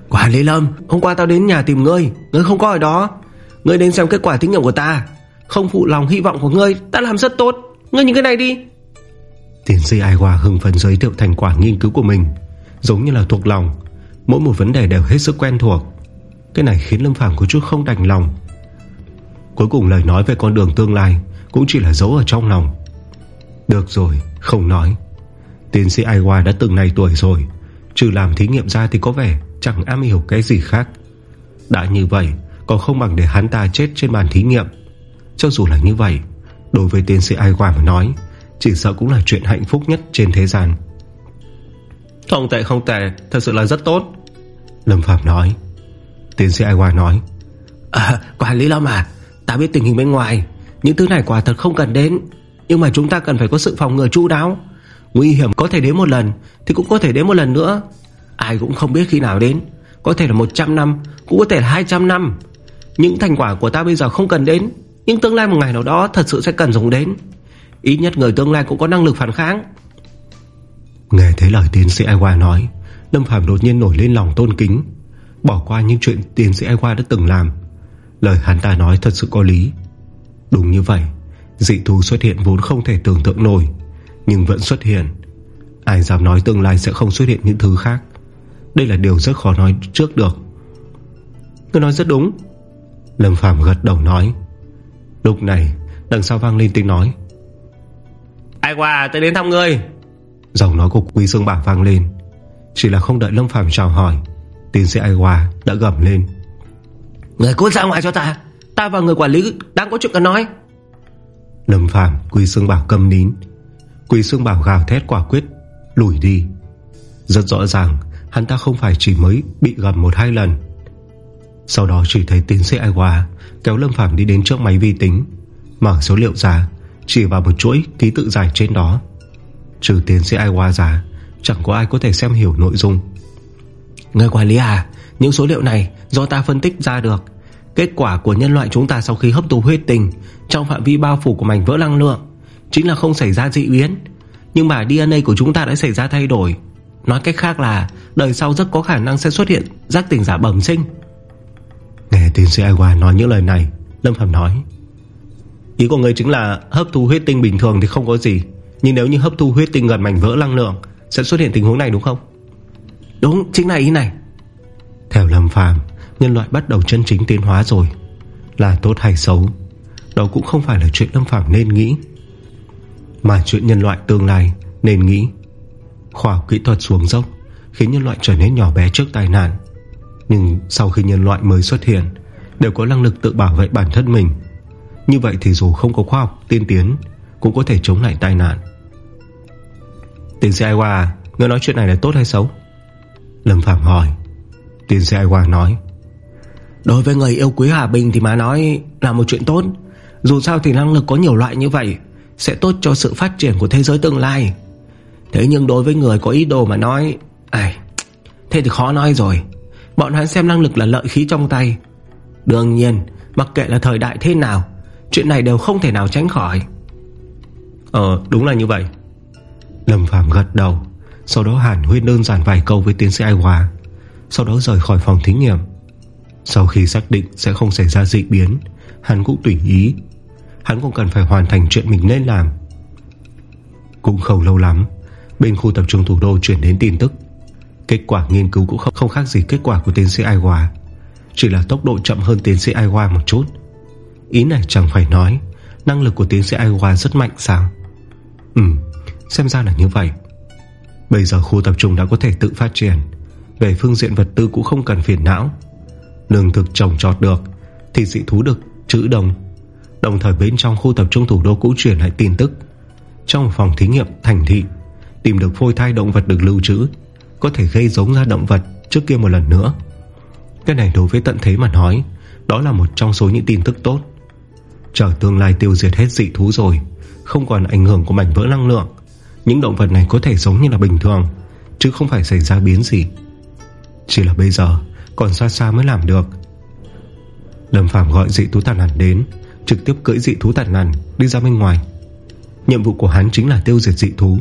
Quả Lê Lâm Hôm qua tao đến nhà tìm ngươi. Ngươi không có ở đó. Ngươi đến xem kết quả thí nghiệm của ta. Không phụ lòng hy vọng của ngươi Ta làm rất tốt. Ngươi nhìn cái này đi. Tiến sĩ Ai Hòa hưng phấn giới thiệu thành quả nghiên cứu của mình. Giống như là thuộc lòng Mỗi một vấn đề đều hết sức quen thuộc. Cái này khiến Lâm Phàm có chút không đành lòng. Cuối cùng lời nói về con đường tương lai Cũng chỉ là giấu ở trong lòng. Được rồi, không nói. Tiến sĩ Ai Hòa đã từng này tuổi rồi. Trừ làm thí nghiệm ra thì có vẻ Chẳng am hiểu cái gì khác. Đã như vậy Còn không bằng để hắn ta chết trên bàn thí nghiệm. Cho dù là như vậy Đối với tiến sĩ Ai Hòa mà nói Chỉ sợ cũng là chuyện hạnh phúc nhất trên thế gian. Không tệ không tệ Thật sự là rất tốt. Lâm Phạm nói. Tiến sĩ Ai Hòa nói. À, Quản lý Lâm à Ta biết tình hình bên ngoài Những thứ này quả thật không cần đến. Nhưng mà chúng ta cần phải có sự phòng ngừa chu đáo Nguy hiểm có thể đến một lần, Thì cũng có thể đến một lần nữa. Ai cũng không biết khi nào đến. Có thể là 100 năm, Cũng có thể là 200 năm. Những thành quả của ta bây giờ không cần đến, Nhưng tương lai một ngày nào đó thật sự sẽ cần dùng đến. Ít nhất người tương lai cũng có năng lực phản kháng. Nghe thấy lời tiến sĩ Ai Hoa nói, Lâm Phạm đột nhiên nổi lên lòng tôn kính. Bỏ qua những chuyện tiến sĩ Ai Hoa đã từng làm. Lời hắn ta nói thật sự có lý. Đúng như vậy, Dị thú xuất hiện vốn không thể tưởng tượng nổi. Nhưng vẫn xuất hiện. Ai dám nói tương lai sẽ không xuất hiện những thứ khác. Đây là điều rất khó nói trước được. Ngươi nói rất đúng. Lâm Phàm gật đầu nói. Lúc này đằng sau vang lên tiếng nói. Ai qua tôi đến thăm ngươi. Giọng nói của Quý Dương Bảo vang lên. Chỉ là không đợi Lâm Phàm chào hỏi Tiến sĩ Ai Hòa đã gầm lên. Người cút ra ngoài cho ta. Ta và người quản lý đang có chuyện cần nói. Lâm Phàm Quý Dương Bảo cầm nín Quỳ sương Bảo gào thét quả quyết, Lùi đi. Rất rõ ràng, hắn ta không phải chỉ mới bị gầm một hai lần. Sau đó chỉ thấy tiến sĩ Ai Hòa Kéo Lâm Phàm đi đến trước máy vi tính, Mở số liệu ra, Chỉ vào một chuỗi ký tự dài trên đó. Trừ tiến sĩ Ai Hòa ra, Chẳng có ai có thể xem hiểu nội dung. Người quản lý à Những số liệu này do ta phân tích ra được. Kết quả của nhân loại chúng ta sau khi hấp thụ huyết tình Trong phạm vi bao phủ của mảnh vỡ năng lượng Chính là không xảy ra dị biến. Nhưng mà DNA của chúng ta đã xảy ra thay đổi. Nói cách khác là Đời sau rất có khả năng sẽ xuất hiện Giác tỉnh giả bẩm sinh. Nghe tiến sĩ Ai Hòa nói những lời này Lâm Phạm nói Ý của người chính là hấp thu huyết tinh bình thường thì không có gì Nhưng nếu như hấp thu huyết tinh gần mảnh vỡ năng lượng Sẽ xuất hiện tình huống này đúng không? Đúng chính là ý này. Theo Lâm Phàm Nhân loại bắt đầu chân chính tiến hóa rồi. Là tốt hay xấu Đó cũng không phải là chuyện Lâm Phàm nên nghĩ mà chuyện nhân loại tương lai Nên nghĩ. Khoa học kỹ thuật xuống dốc, Khiến nhân loại trở nên nhỏ bé trước tai nạn. Nhưng sau khi nhân loại mới xuất hiện, Đều có năng lực tự bảo vệ bản thân mình. Như vậy thì dù không có khoa học tiên tiến, Cũng có thể chống lại tai nạn. Tiến sĩ Aiwa Hòa Ngươi nói chuyện này là tốt hay xấu? Lâm Phạm hỏi. Tiến sĩ Aiwa nói. Đối với người yêu quý hòa bình thì mà nói Là một chuyện tốt. Dù sao thì năng lực có nhiều loại như vậy sẽ tốt cho sự phát triển của thế giới tương lai. Thế nhưng đối với người có ý đồ mà nói, Ai, Thế thì khó nói rồi. Bọn hắn xem năng lực là lợi khí trong tay. Đương nhiên, Mặc kệ là thời đại thế nào, Chuyện này đều không thể nào tránh khỏi. Ờ đúng là như vậy. Lâm Phạm gật đầu, Sau đó Hàn Huyên đơn giản vài câu với tiến sĩ Ai Hòa, Sau đó rời khỏi phòng thí nghiệm. Sau khi xác định sẽ không xảy ra dị biến, Hắn cũng tùy ý Hắn cũng cần phải hoàn thành chuyện mình nên làm. Cũng không lâu lắm Bên khu tập trung thủ đô chuyển đến tin tức. Kết quả nghiên cứu cũng không, không khác gì kết quả của tiến sĩ Ai Hòa Chỉ là tốc độ chậm hơn tiến sĩ Ai Hòa một chút. Ý này chẳng phải nói Năng lực của tiến sĩ Ai Hòa rất mạnh sao? Ừ Xem ra là như vậy. Bây giờ khu tập trung đã có thể tự phát triển. Về phương diện vật tư cũng không cần phiền não. Lương thực trồng trọt được Thì dị thú được trữ đồng Đồng thời bên trong khu tập trung thủ đô cũng truyền lại tin tức. Trong phòng thí nghiệm thành thị, Tìm được phôi thai động vật được lưu trữ, Có thể gây giống ra động vật Trước kia một lần nữa. Cái này đối với tận thế mà nói, Đó là một trong số những tin tức tốt. Chờ tương lai tiêu diệt hết dị thú rồi, Không còn ảnh hưởng của mảnh vỡ năng lượng, Những động vật này có thể giống như là bình thường, Chứ không phải xảy ra biến gì Chỉ là bây giờ, Còn xa xa mới làm được. Lâm phàm gọi dị thú tàn hẳn đến Trực tiếp cưỡi dị thú tàn ngàn Đi ra bên ngoài. Nhiệm vụ của hắn chính là tiêu diệt dị thú,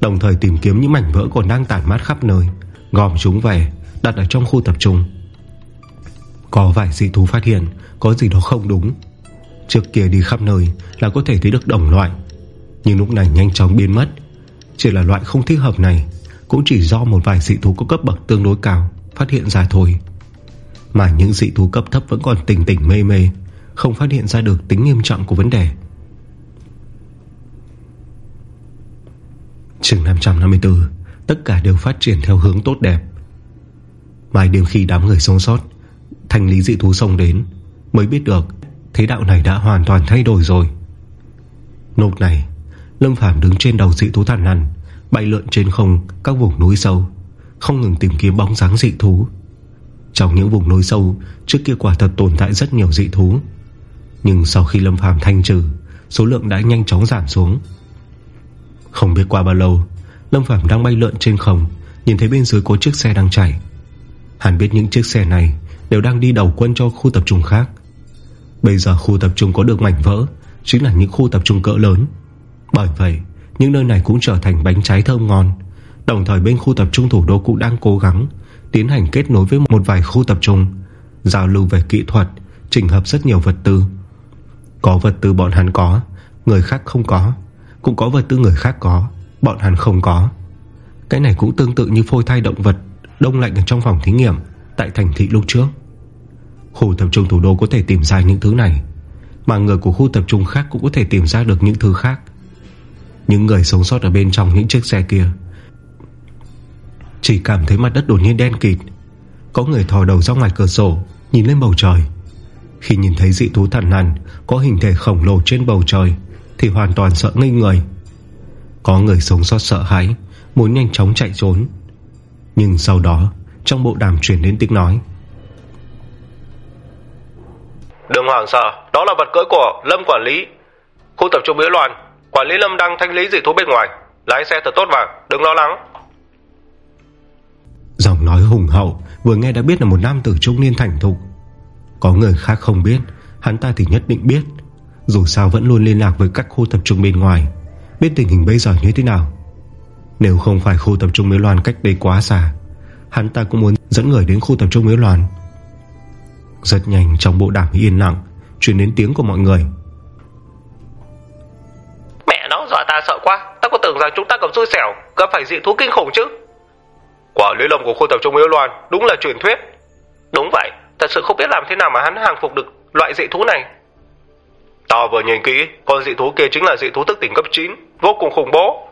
Đồng thời tìm kiếm những mảnh vỡ còn đang tản mát khắp nơi, Gom chúng về, Đặt ở trong khu tập trung. Có vài dị thú phát hiện, Có gì đó không đúng. Trước kia đi khắp nơi là có thể thấy được đồng loại, Nhưng lúc này nhanh chóng biến mất. Chỉ là loại không thích hợp này, Cũng chỉ do một vài dị thú có cấp bậc tương đối cao Phát hiện ra thôi. Mà những dị thú cấp thấp vẫn còn tỉnh tỉnh mê mê. Không phát hiện ra được tính nghiêm trọng của vấn đề. Trường 554 Tất cả đều phát triển theo hướng tốt đẹp. Mai đêm khi đám người sống sót Thành lý dị thú xông đến, Mới biết được Thế đạo này đã hoàn toàn thay đổi rồi. Lúc này, Lâm Phàm đứng trên đầu dị thú thản lằn Bay lượn trên không các vùng núi sâu, Không ngừng tìm kiếm bóng dáng dị thú. Trong những vùng núi sâu, Trước kia quả thật tồn tại rất nhiều dị thú nhưng sau khi Lâm Phàm thanh trừ, Số lượng đã nhanh chóng giảm xuống. Không biết qua bao lâu, Lâm Phàm đang bay lượn trên không, Nhìn thấy bên dưới có chiếc xe đang chạy. Hẳn biết những chiếc xe này Đều đang đi đầu quân cho khu tập trung khác. Bây giờ khu tập trung có được mảnh vỡ, Chính là những khu tập trung cỡ lớn. Bởi vậy, những nơi này cũng trở thành bánh trái thơm ngon. Đồng thời bên khu tập trung thủ đô cũng đang cố gắng Tiến hành kết nối với một vài khu tập trung, Giao lưu về kỹ thuật Trình hợp rất nhiều vật tư. Có vật tư bọn hắn có, Người khác không có. Cũng có vật tư người khác có, Bọn hắn không có. Cái này cũng tương tự như phôi thai động vật Đông lạnh ở trong phòng thí nghiệm Tại thành thị lúc trước. Khu tập trung thủ đô có thể tìm ra những thứ này, Mà người của khu tập trung khác Cũng có thể tìm ra được những thứ khác. Những người sống sót ở bên trong những chiếc xe kia Chỉ cảm thấy mặt đất đột nhiên đen kịt. Có người thò đầu ra ngoài cửa sổ, Nhìn lên bầu trời. Khi nhìn thấy dị thú thằn lằn Có hình thể khổng lồ trên bầu trời Thì hoàn toàn sợ ngây người. Có người sống sót sợ hãi Muốn nhanh chóng chạy trốn. Nhưng sau đó Trong bộ đàm chuyển đến tiếng nói. Đừng hoảng sợ Đó là vật cưỡi của Lâm quản lý. Khu tập trung Miễu Loan Quản lý Lâm đang thanh lý dị thú bên ngoài. Lái xe thật tốt vào Đừng lo lắng. Giọng nói hùng hậu Vừa nghe đã biết là một nam tử trung niên thành thục Có người khác không biết Hắn ta thì nhất định biết. Dù sao vẫn luôn liên lạc với các khu tập trung bên ngoài. Biết tình hình bây giờ như thế nào? Nếu không phải khu tập trung Miếu Loan cách đây quá xa Hắn ta cũng muốn dẫn người đến khu tập trung Miếu Loan. Rất nhanh trong bộ đàm yên lặng Chuyển đến tiếng của mọi người. Mẹ nó dọa ta sợ quá. Ta có tưởng rằng chúng ta còn xui xẻo Gặp phải dị thú kinh khủng chứ? Quả lý lâm của khu tập trung Miếu Loan Đúng là truyền thuyết. Đúng vậy Thật sự không biết làm thế nào mà hắn hàng phục được loại dị thú này. Ta vừa nhìn kỹ Con dị thú kia chính là dị thú thức tỉnh cấp 9 Vô cùng khủng bố.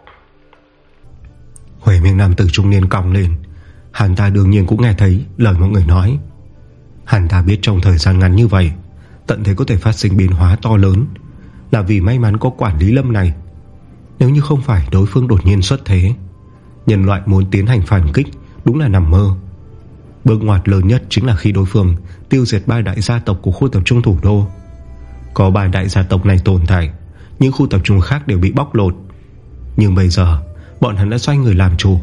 Huệ miệng nam tử trung niên còng lên. Hắn ta đương nhiên cũng nghe thấy lời mọi người nói. Hắn ta biết trong thời gian ngắn như vậy Tận thế có thể phát sinh biến hóa to lớn. Là vì may mắn có quản lý lâm này. Nếu như không phải đối phương đột nhiên xuất thế Nhân loại muốn tiến hành phản kích Đúng là nằm mơ Bước ngoặt lớn nhất chính là khi đối phương Tiêu diệt ba đại gia tộc của khu tập trung thủ đô. Có ba đại gia tộc này tồn tại, Những khu tập trung khác đều bị bóc lột. Nhưng bây giờ, Bọn hắn đã xoay người làm chủ.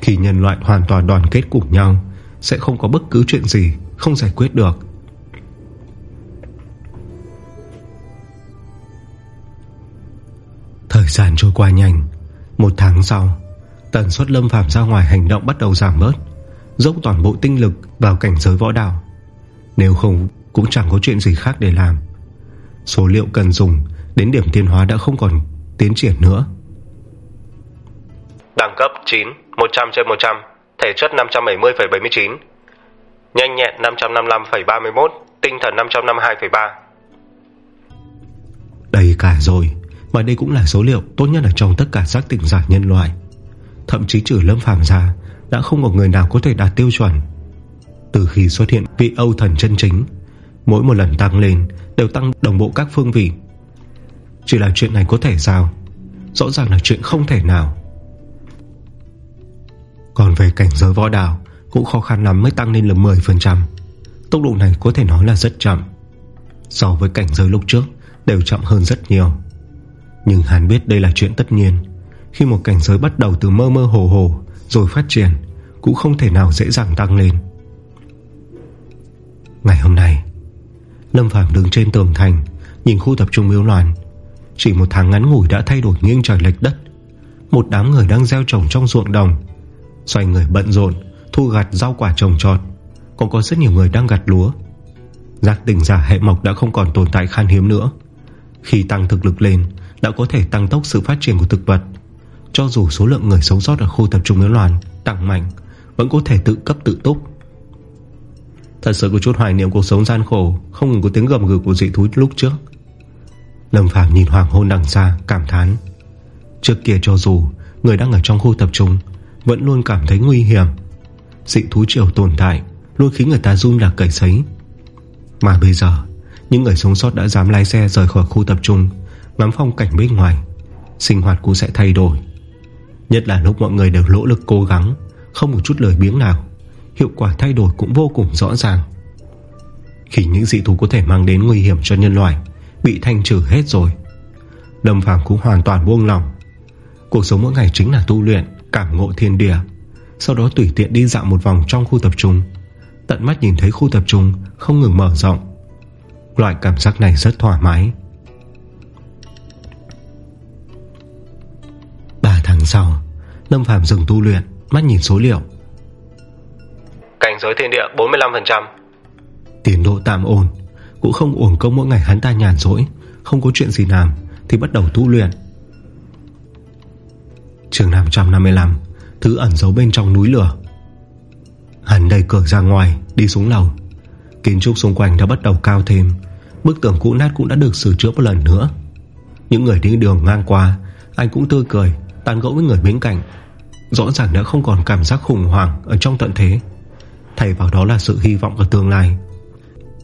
Khi nhân loại hoàn toàn đoàn kết cùng nhau, Sẽ không có bất cứ chuyện gì không giải quyết được. Thời gian trôi qua nhanh. Một tháng sau, Tần suất lâm phạm ra ngoài hành động bắt đầu giảm bớt. Dốc toàn bộ tinh lực Vào cảnh giới võ đạo. Nếu không cũng chẳng có chuyện gì khác để làm. Số liệu cần dùng Đến điểm tiến hóa đã không còn tiến triển nữa. Đẳng cấp 9 100 trên 100 Thể chất 570,79 Nhanh nhẹn 555,31 Tinh thần 552,3 Đầy cả rồi Mà đây cũng là số liệu tốt nhất ở trong tất cả giác tỉnh giả nhân loại. Thậm chí trừ lâm phàm ra đã không có người nào có thể đạt tiêu chuẩn. Từ khi xuất hiện vị Âu thần chân chính, Mỗi một lần tăng lên Đều tăng đồng bộ các phương vị. Chỉ là chuyện này có thể sao? Rõ ràng là chuyện không thể nào. Còn về cảnh giới võ đạo, Cũng khó khăn lắm mới tăng lên là 10% Tốc độ này có thể nói là rất chậm. So với cảnh giới lúc trước, Đều chậm hơn rất nhiều. Nhưng hắn biết đây là chuyện tất nhiên. Khi một cảnh giới bắt đầu từ mơ mơ hồ hồ rồi phát triển, Cũng không thể nào dễ dàng tăng lên. Ngày hôm nay, Lâm Phàm đứng trên tường thành, Nhìn khu tập trung miếu loạn. Chỉ một tháng ngắn ngủi đã thay đổi nghiêng trời lệch đất. Một đám người đang gieo trồng trong ruộng đồng. Xoay người bận rộn, Thu gặt rau quả trồng trọt. Còn có rất nhiều người đang gặt lúa. Giác tỉnh giả hệ mộc đã không còn tồn tại khan hiếm nữa. Khi tăng thực lực lên, Đã có thể tăng tốc sự phát triển của thực vật. Cho dù số lượng người sống sót Ở khu tập trung miếu loạn tăng mạnh, Vẫn có thể tự cấp tự túc. Thật sự có chút hoài niệm cuộc sống gian khổ, Không ngừng có tiếng gầm gừ của dị thú lúc trước. Lâm Phàm nhìn hoàng hôn đằng xa, Cảm thán. Trước kia cho dù, người đang ở trong khu tập trung Vẫn luôn cảm thấy nguy hiểm. Dị thú triều tồn tại Luôn khiến người ta run là cẩy sấy. Mà bây giờ, Những người sống sót đã dám lái xe rời khỏi khu tập trung, Ngắm phong cảnh bên ngoài. Sinh hoạt cũng sẽ thay đổi. Nhất là lúc mọi người đều lỗ lực cố gắng, Không một chút lời biếng nào, Hiệu quả thay đổi cũng vô cùng rõ ràng. Khi những dị thú có thể mang đến nguy hiểm cho nhân loại, Bị thanh trừ hết rồi, Lâm Phàm cũng hoàn toàn buông lòng. Cuộc sống mỗi ngày chính là tu luyện, Cảm ngộ thiên địa, Sau đó tùy tiện đi dạo một vòng trong khu tập trung. Tận mắt nhìn thấy khu tập trung Không ngừng mở rộng. Loại cảm giác này rất thoải mái. Lâm Phàm dừng tu luyện Mắt nhìn số liệu. Cảnh giới thiên địa 45% Tiến độ tạm ổn Cũng không uổng công mỗi ngày hắn ta nhàn rỗi Không có chuyện gì làm Thì bắt đầu tu luyện. Trường 555 Thứ ẩn giấu bên trong núi lửa. Hắn đẩy cửa ra ngoài Đi xuống lầu. Kiến trúc xung quanh đã bắt đầu cao thêm Bức tường cũ nát cũng đã được sửa chữa một lần nữa. Những người đi đường ngang qua Anh cũng tươi cười Tàn gẫu với người bên cạnh, Rõ ràng đã không còn cảm giác khủng hoảng Ở trong tận thế. Thay vào đó là sự hy vọng ở tương lai.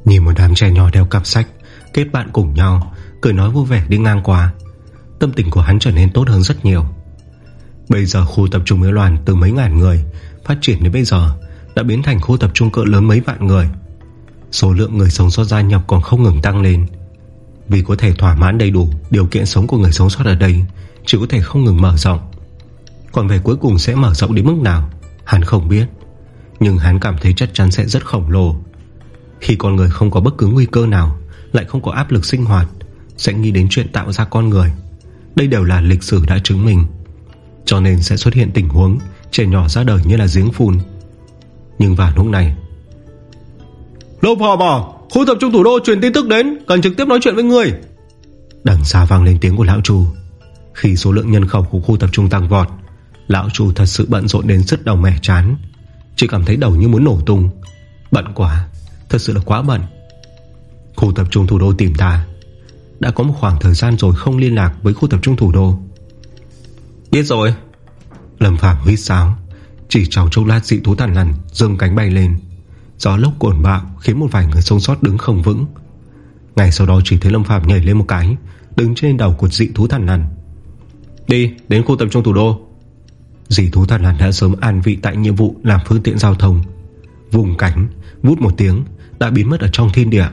Nhìn một đám trẻ nhỏ đeo cặp sách, Kết bạn cùng nhau, Cười nói vui vẻ đi ngang qua, Tâm tình của hắn trở nên tốt hơn rất nhiều. Bây giờ khu tập trung miếu Loàn từ mấy ngàn người Phát triển đến bây giờ Đã biến thành khu tập trung cỡ lớn mấy vạn người. Số lượng người sống sót gia nhập còn không ngừng tăng lên. Vì có thể thỏa mãn đầy đủ Điều kiện sống của người sống sót ở đây chỉ có thể không ngừng mở rộng. Còn về cuối cùng sẽ mở rộng đến mức nào Hắn không biết. Nhưng hắn cảm thấy chắc chắn sẽ rất khổng lồ. Khi con người không có bất cứ nguy cơ nào Lại không có áp lực sinh hoạt Sẽ nghĩ đến chuyện tạo ra con người. Đây đều là lịch sử đã chứng minh. Cho nên sẽ xuất hiện tình huống Trẻ nhỏ ra đời như là giếng phun. Nhưng vào lúc này Lô phò bò Khu tập trung thủ đô truyền tin tức đến Cần trực tiếp nói chuyện với người. Đằng xa vang lên tiếng của lão trù Khi số lượng nhân khẩu của khu tập trung tăng vọt Lão trù thật sự bận rộn đến rất đầu mẻ chán. Chỉ cảm thấy đầu như muốn nổ tung. Bận quá Thật sự là quá bận. Khu tập trung thủ đô tìm ta. Đã có một khoảng thời gian rồi không liên lạc Với khu tập trung thủ đô. Biết rồi. Lâm Phàm huyết sáo Chỉ trong chốc lát dị thú tàn lằn Dương cánh bay lên. Gió lốc cuồn bạo khiến một vài người sống sót đứng không vững. Ngày sau đó chỉ thấy Lâm Phạm nhảy lên một cái Đứng trên đầu của dị thú thần lằn Đi đến khu tập trung thủ đô. Dị thú thần lằn đã sớm an vị tại nhiệm vụ Làm phương tiện giao thông. Vùng cánh vút một tiếng Đã biến mất ở trong thiên địa.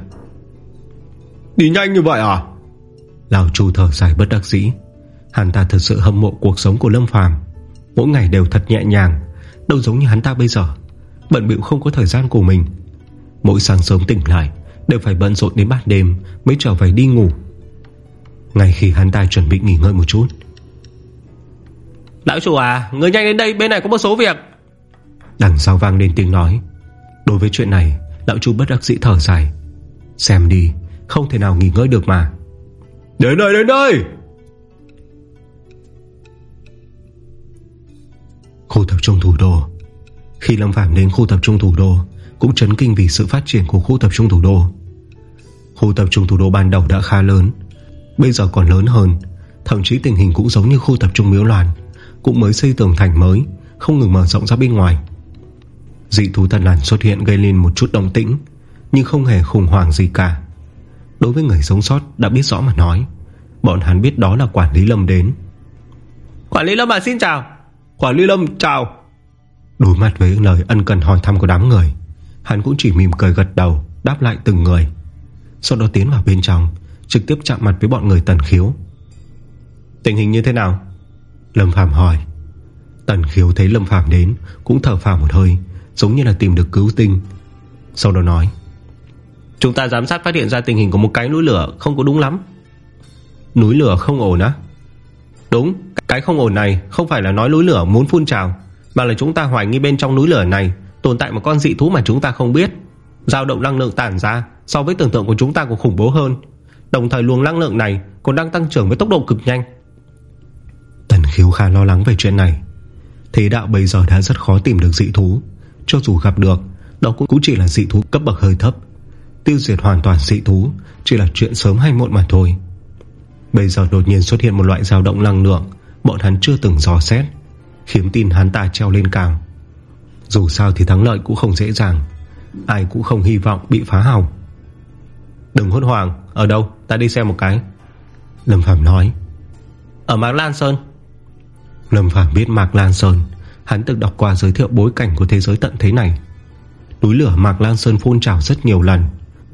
Đi nhanh như vậy à? Lào chu thở dài bất đắc dĩ. Hắn ta thật sự hâm mộ cuộc sống của Lâm Phàm. Mỗi ngày đều thật nhẹ nhàng Đâu giống như hắn ta bây giờ. Bận bịu không có thời gian của mình. Mỗi sáng sớm tỉnh lại Đều phải bận rộn đến ban đêm Mới trở về đi ngủ. Ngay khi hắn ta chuẩn bị nghỉ ngơi một chút Lão chủ à Người nhanh đến đây bên này có một số việc. Đằng sau vang lên tiếng nói. Đối với chuyện này Lão chủ bất đắc dĩ thở dài. Xem đi Không thể nào nghỉ ngơi được mà. Đến đây đến đây! Khu tập trung thủ đô. Khi Lâm Phạm đến khu tập trung thủ đô Cũng chấn kinh vì sự phát triển của khu tập trung thủ đô. Khu tập trung thủ đô ban đầu đã khá lớn Bây giờ còn lớn hơn Thậm chí tình hình cũng giống như khu tập trung miếu loạn Cũng mới xây tường thành mới Không ngừng mở rộng ra bên ngoài. Dị thú thần làn xuất hiện gây lên một chút động tĩnh Nhưng không hề khủng hoảng gì cả. Đối với người sống sót đã biết rõ mà nói Bọn hắn biết đó là quản lý lâm đến. Quản lý lâm à xin chào. Quản lý lâm chào. Đối mặt với lời ân cần hỏi thăm của đám người Hắn cũng chỉ mỉm cười gật đầu Đáp lại từng người. Sau đó tiến vào bên trong Trực tiếp chạm mặt với bọn người tần khiếu. Tình hình như thế nào Lâm Phàm hỏi. Tần khiếu thấy Lâm Phàm đến Cũng thở phào một hơi Giống như là tìm được cứu tinh. Sau đó nói Chúng ta giám sát phát hiện ra tình hình của một cái núi lửa Không có đúng lắm. Núi lửa không ổn á? Đúng, cái không ổn này Không phải là nói núi lửa muốn phun trào Mà là chúng ta hoài nghi bên trong núi lửa này Tồn tại một con dị thú mà chúng ta không biết dao động năng lượng tản ra So với tưởng tượng của chúng ta còn khủng bố hơn. Đồng thời luồng năng lượng này Còn đang tăng trưởng với tốc độ cực nhanh khiếu khá lo lắng về chuyện này. Thế đạo bây giờ đã rất khó tìm được dị thú. Cho dù gặp được Đó cũng, chỉ là dị thú cấp bậc hơi thấp. Tiêu diệt hoàn toàn dị thú Chỉ là chuyện sớm hay muộn mà thôi. Bây giờ đột nhiên xuất hiện một loại dao động năng lượng Bọn hắn chưa từng dò xét Khiếm tin hắn ta treo lên cao Dù sao thì thắng lợi cũng không dễ dàng Ai cũng không hy vọng bị phá hỏng. Đừng hốt hoảng Ở đâu? Ta đi xem một cái. Lâm Phạm nói. Ở Mạc Lan Sơn. Lâm Phạm biết Mạc Lan Sơn. Hắn từng đọc qua giới thiệu bối cảnh của thế giới tận thế này. Núi lửa Mạc Lan Sơn phun trào rất nhiều lần,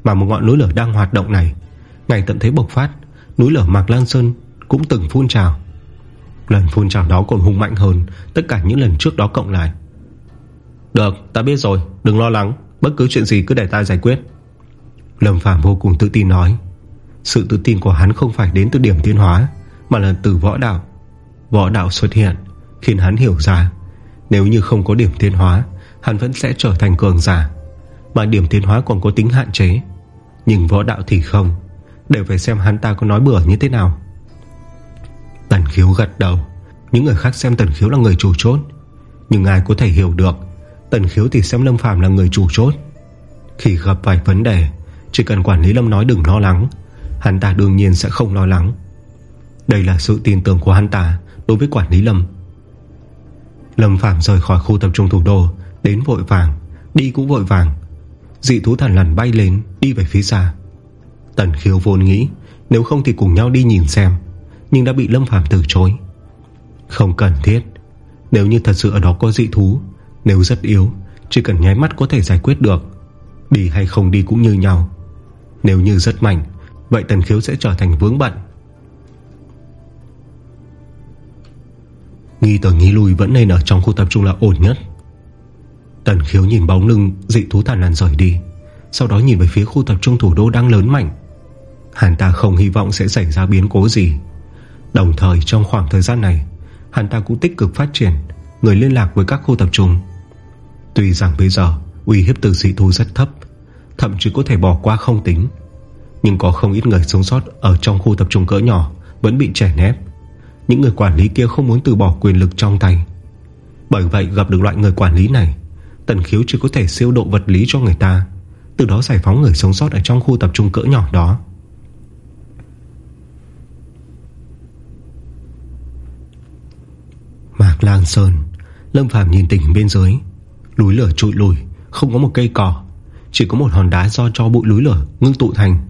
Mà một ngọn núi lửa đang hoạt động này. Ngày tận thế bộc phát, Núi lửa Mạc Lan Sơn cũng từng phun trào. Lần phun trào đó còn hung mạnh hơn Tất cả những lần trước đó cộng lại. Được, ta biết rồi, Đừng lo lắng, Bất cứ chuyện gì cứ để ta giải quyết. Lâm Phàm vô cùng tự tin nói. Sự tự tin của hắn không phải đến từ điểm tiến hóa, Mà là từ võ đạo. Võ đạo xuất hiện, Khiến hắn hiểu ra Nếu như không có điểm tiến hóa, Hắn vẫn sẽ trở thành cường giả. Mà điểm tiến hóa còn có tính hạn chế, Nhưng võ đạo thì không. Để phải xem hắn ta có nói bừa như thế nào. Tần khiếu gật đầu. Những người khác xem tần khiếu là người chủ chốt, Nhưng ai có thể hiểu được, Tần khiếu thì xem Lâm Phàm là người chủ chốt. Khi gặp vài vấn đề, Chỉ cần quản lý Lâm nói đừng lo lắng, Hắn ta đương nhiên sẽ không lo lắng. Đây là sự tin tưởng của hắn ta Đối với quản lý Lâm. Lâm Phàm rời khỏi khu tập trung thủ đô, Đến vội vàng, Đi cũng vội vàng. Dị thú thần lần bay lên, Đi về phía xa. Tần khiếu vốn nghĩ, Nếu không thì cùng nhau đi nhìn xem, Nhưng đã bị Lâm Phàm từ chối. Không cần thiết, Nếu như thật sự ở đó có dị thú, Nếu rất yếu, Chỉ cần nháy mắt có thể giải quyết được, Đi hay không đi cũng như nhau. Nếu như rất mạnh, Vậy tần khiếu sẽ trở thành vướng bận. Nghi tới nghi lui vẫn nên ở trong khu tập trung là ổn nhất. Tần khiếu nhìn bóng lưng dị thú thản làn rời đi, Sau đó nhìn về phía khu tập trung thủ đô đang lớn mạnh. Hắn ta không hy vọng sẽ xảy ra biến cố gì. Đồng thời, trong khoảng thời gian này, Hắn ta cũng tích cực phát triển, Người liên lạc với các khu tập trung. Tuy rằng bây giờ, Uy hiếp từ dị thú rất thấp, Thậm chí có thể bỏ qua không tính. Nhưng có không ít người sống sót Ở trong khu tập trung cỡ nhỏ Vẫn bị trẻ nép những người quản lý kia không muốn từ bỏ quyền lực trong tay. Bởi vậy gặp được loại người quản lý này, Tần khiếu chỉ có thể siêu độ vật lý cho người ta, Từ đó giải phóng người sống sót Ở trong khu tập trung cỡ nhỏ đó. Mạc Lang Sơn, Lâm Phàm nhìn tỉnh bên dưới. Núi lửa trụi lùi, Không có một cây cỏ, Chỉ có một hòn đá do cho bụi núi lửa ngưng tụ thành.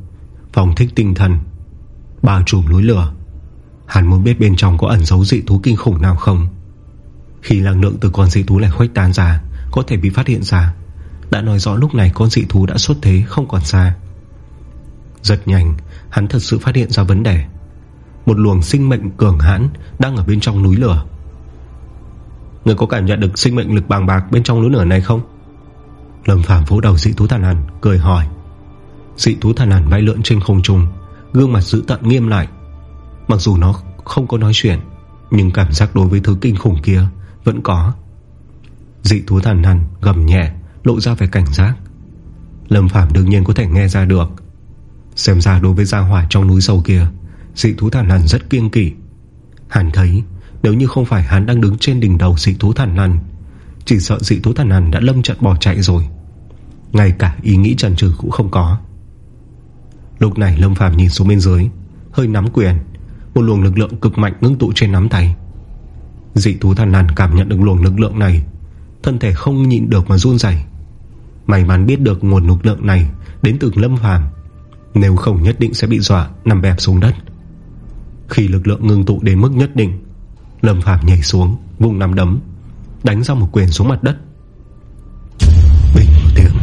Phòng thích tinh thần, Bao trùm núi lửa. Hắn muốn biết bên trong có ẩn dấu dị thú kinh khủng nào không? Khi năng lượng từ con dị thú này khuếch tán ra, Có thể bị phát hiện ra. Đã nói rõ lúc này con dị thú đã xuất thế, Không còn xa. Rất nhanh, Hắn thật sự phát hiện ra vấn đề. Một luồng sinh mệnh cường hãn Đang ở bên trong núi lửa. Người có cảm nhận được sinh mệnh lực bàng bạc Bên trong núi lửa này không? Lâm Phàm vỗ đầu dị thú thần hàn, Cười hỏi. Dị thú thần hàn bay lượn trên không trung, Gương mặt giữ tận nghiêm lại. Mặc dù nó không có nói chuyện, Nhưng cảm giác đối với thứ kinh khủng kia Vẫn có. Dị thú thần hàn gầm nhẹ, Lộ ra về cảnh giác. Lâm Phàm đương nhiên có thể nghe ra được. Xem ra đối với gia hỏa trong núi sâu kia, Dị thú thần hàn rất kiêng kỵ. Hắn thấy, nếu như không phải hắn đang đứng trên đỉnh đầu dị thú thần nằn Chỉ sợ dị thú thần nằn đã lâm trận bỏ chạy rồi. Ngay cả ý nghĩ trần trừ cũng không có. Lúc này Lâm Phàm nhìn xuống bên dưới, Hơi nắm quyền. Một luồng lực lượng cực mạnh ngưng tụ trên nắm tay. Dị thú thần nàn cảm nhận được luồng lực lượng này. Thân thể không nhịn được mà run dày May mắn biết được nguồn lực lượng này Đến từ Lâm Phàm, Nếu không nhất định sẽ bị dọa Nằm bẹp xuống đất. Khi lực lượng ngưng tụ đến mức nhất định, Lâm Phàm nhảy xuống, Vùng nằm đấm, Đánh ra một quyền xuống mặt đất. Bình một tiếng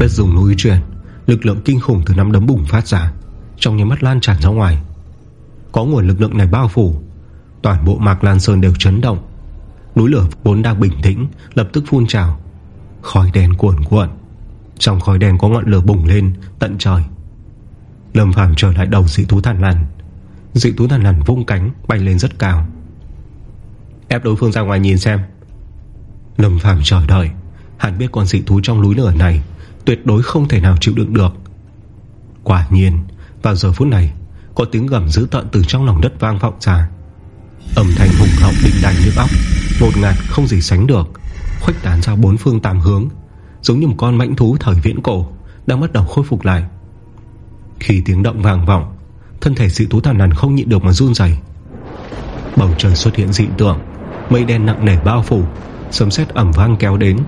Đất dùng núi chuyển, Lực lượng kinh khủng từ nắm đấm bùng phát ra, Trong những mắt lan tràn ra ngoài. Có nguồn lực lượng này bao phủ. Toàn bộ Mạc Lan Sơn đều chấn động. Núi lửa vốn đang bình tĩnh, Lập tức phun trào. Khói đen cuồn cuộn. Trong khói đen có ngọn lửa bùng lên, tận trời. Lâm Phàm trở lại đầu dị thú thần lằn. Dị thú thần lằn vung cánh, Bay lên rất cao. Ép đối phương ra ngoài nhìn xem. Lâm Phàm chờ đợi. Hắn biết con dị thú trong núi lửa này Tuyệt đối không thể nào chịu đựng được. Quả nhiên, Vào giờ phút này có tiếng gầm dữ tận từ trong lòng đất vang vọng ra. Âm thanh hùng hậu định đành như óc Một ngạt, không gì sánh được. Khuếch tán ra bốn phương tám hướng, Giống như một con mãnh thú thời viễn cổ, Đang bắt đầu khôi phục lại. Khi tiếng động vang vọng, Thân thể dị thú tàn nằn không nhịn được mà run dày Bầu trời xuất hiện dị tượng, Mây đen nặng nề bao phủ, Sấm sét ẩm vang kéo đến.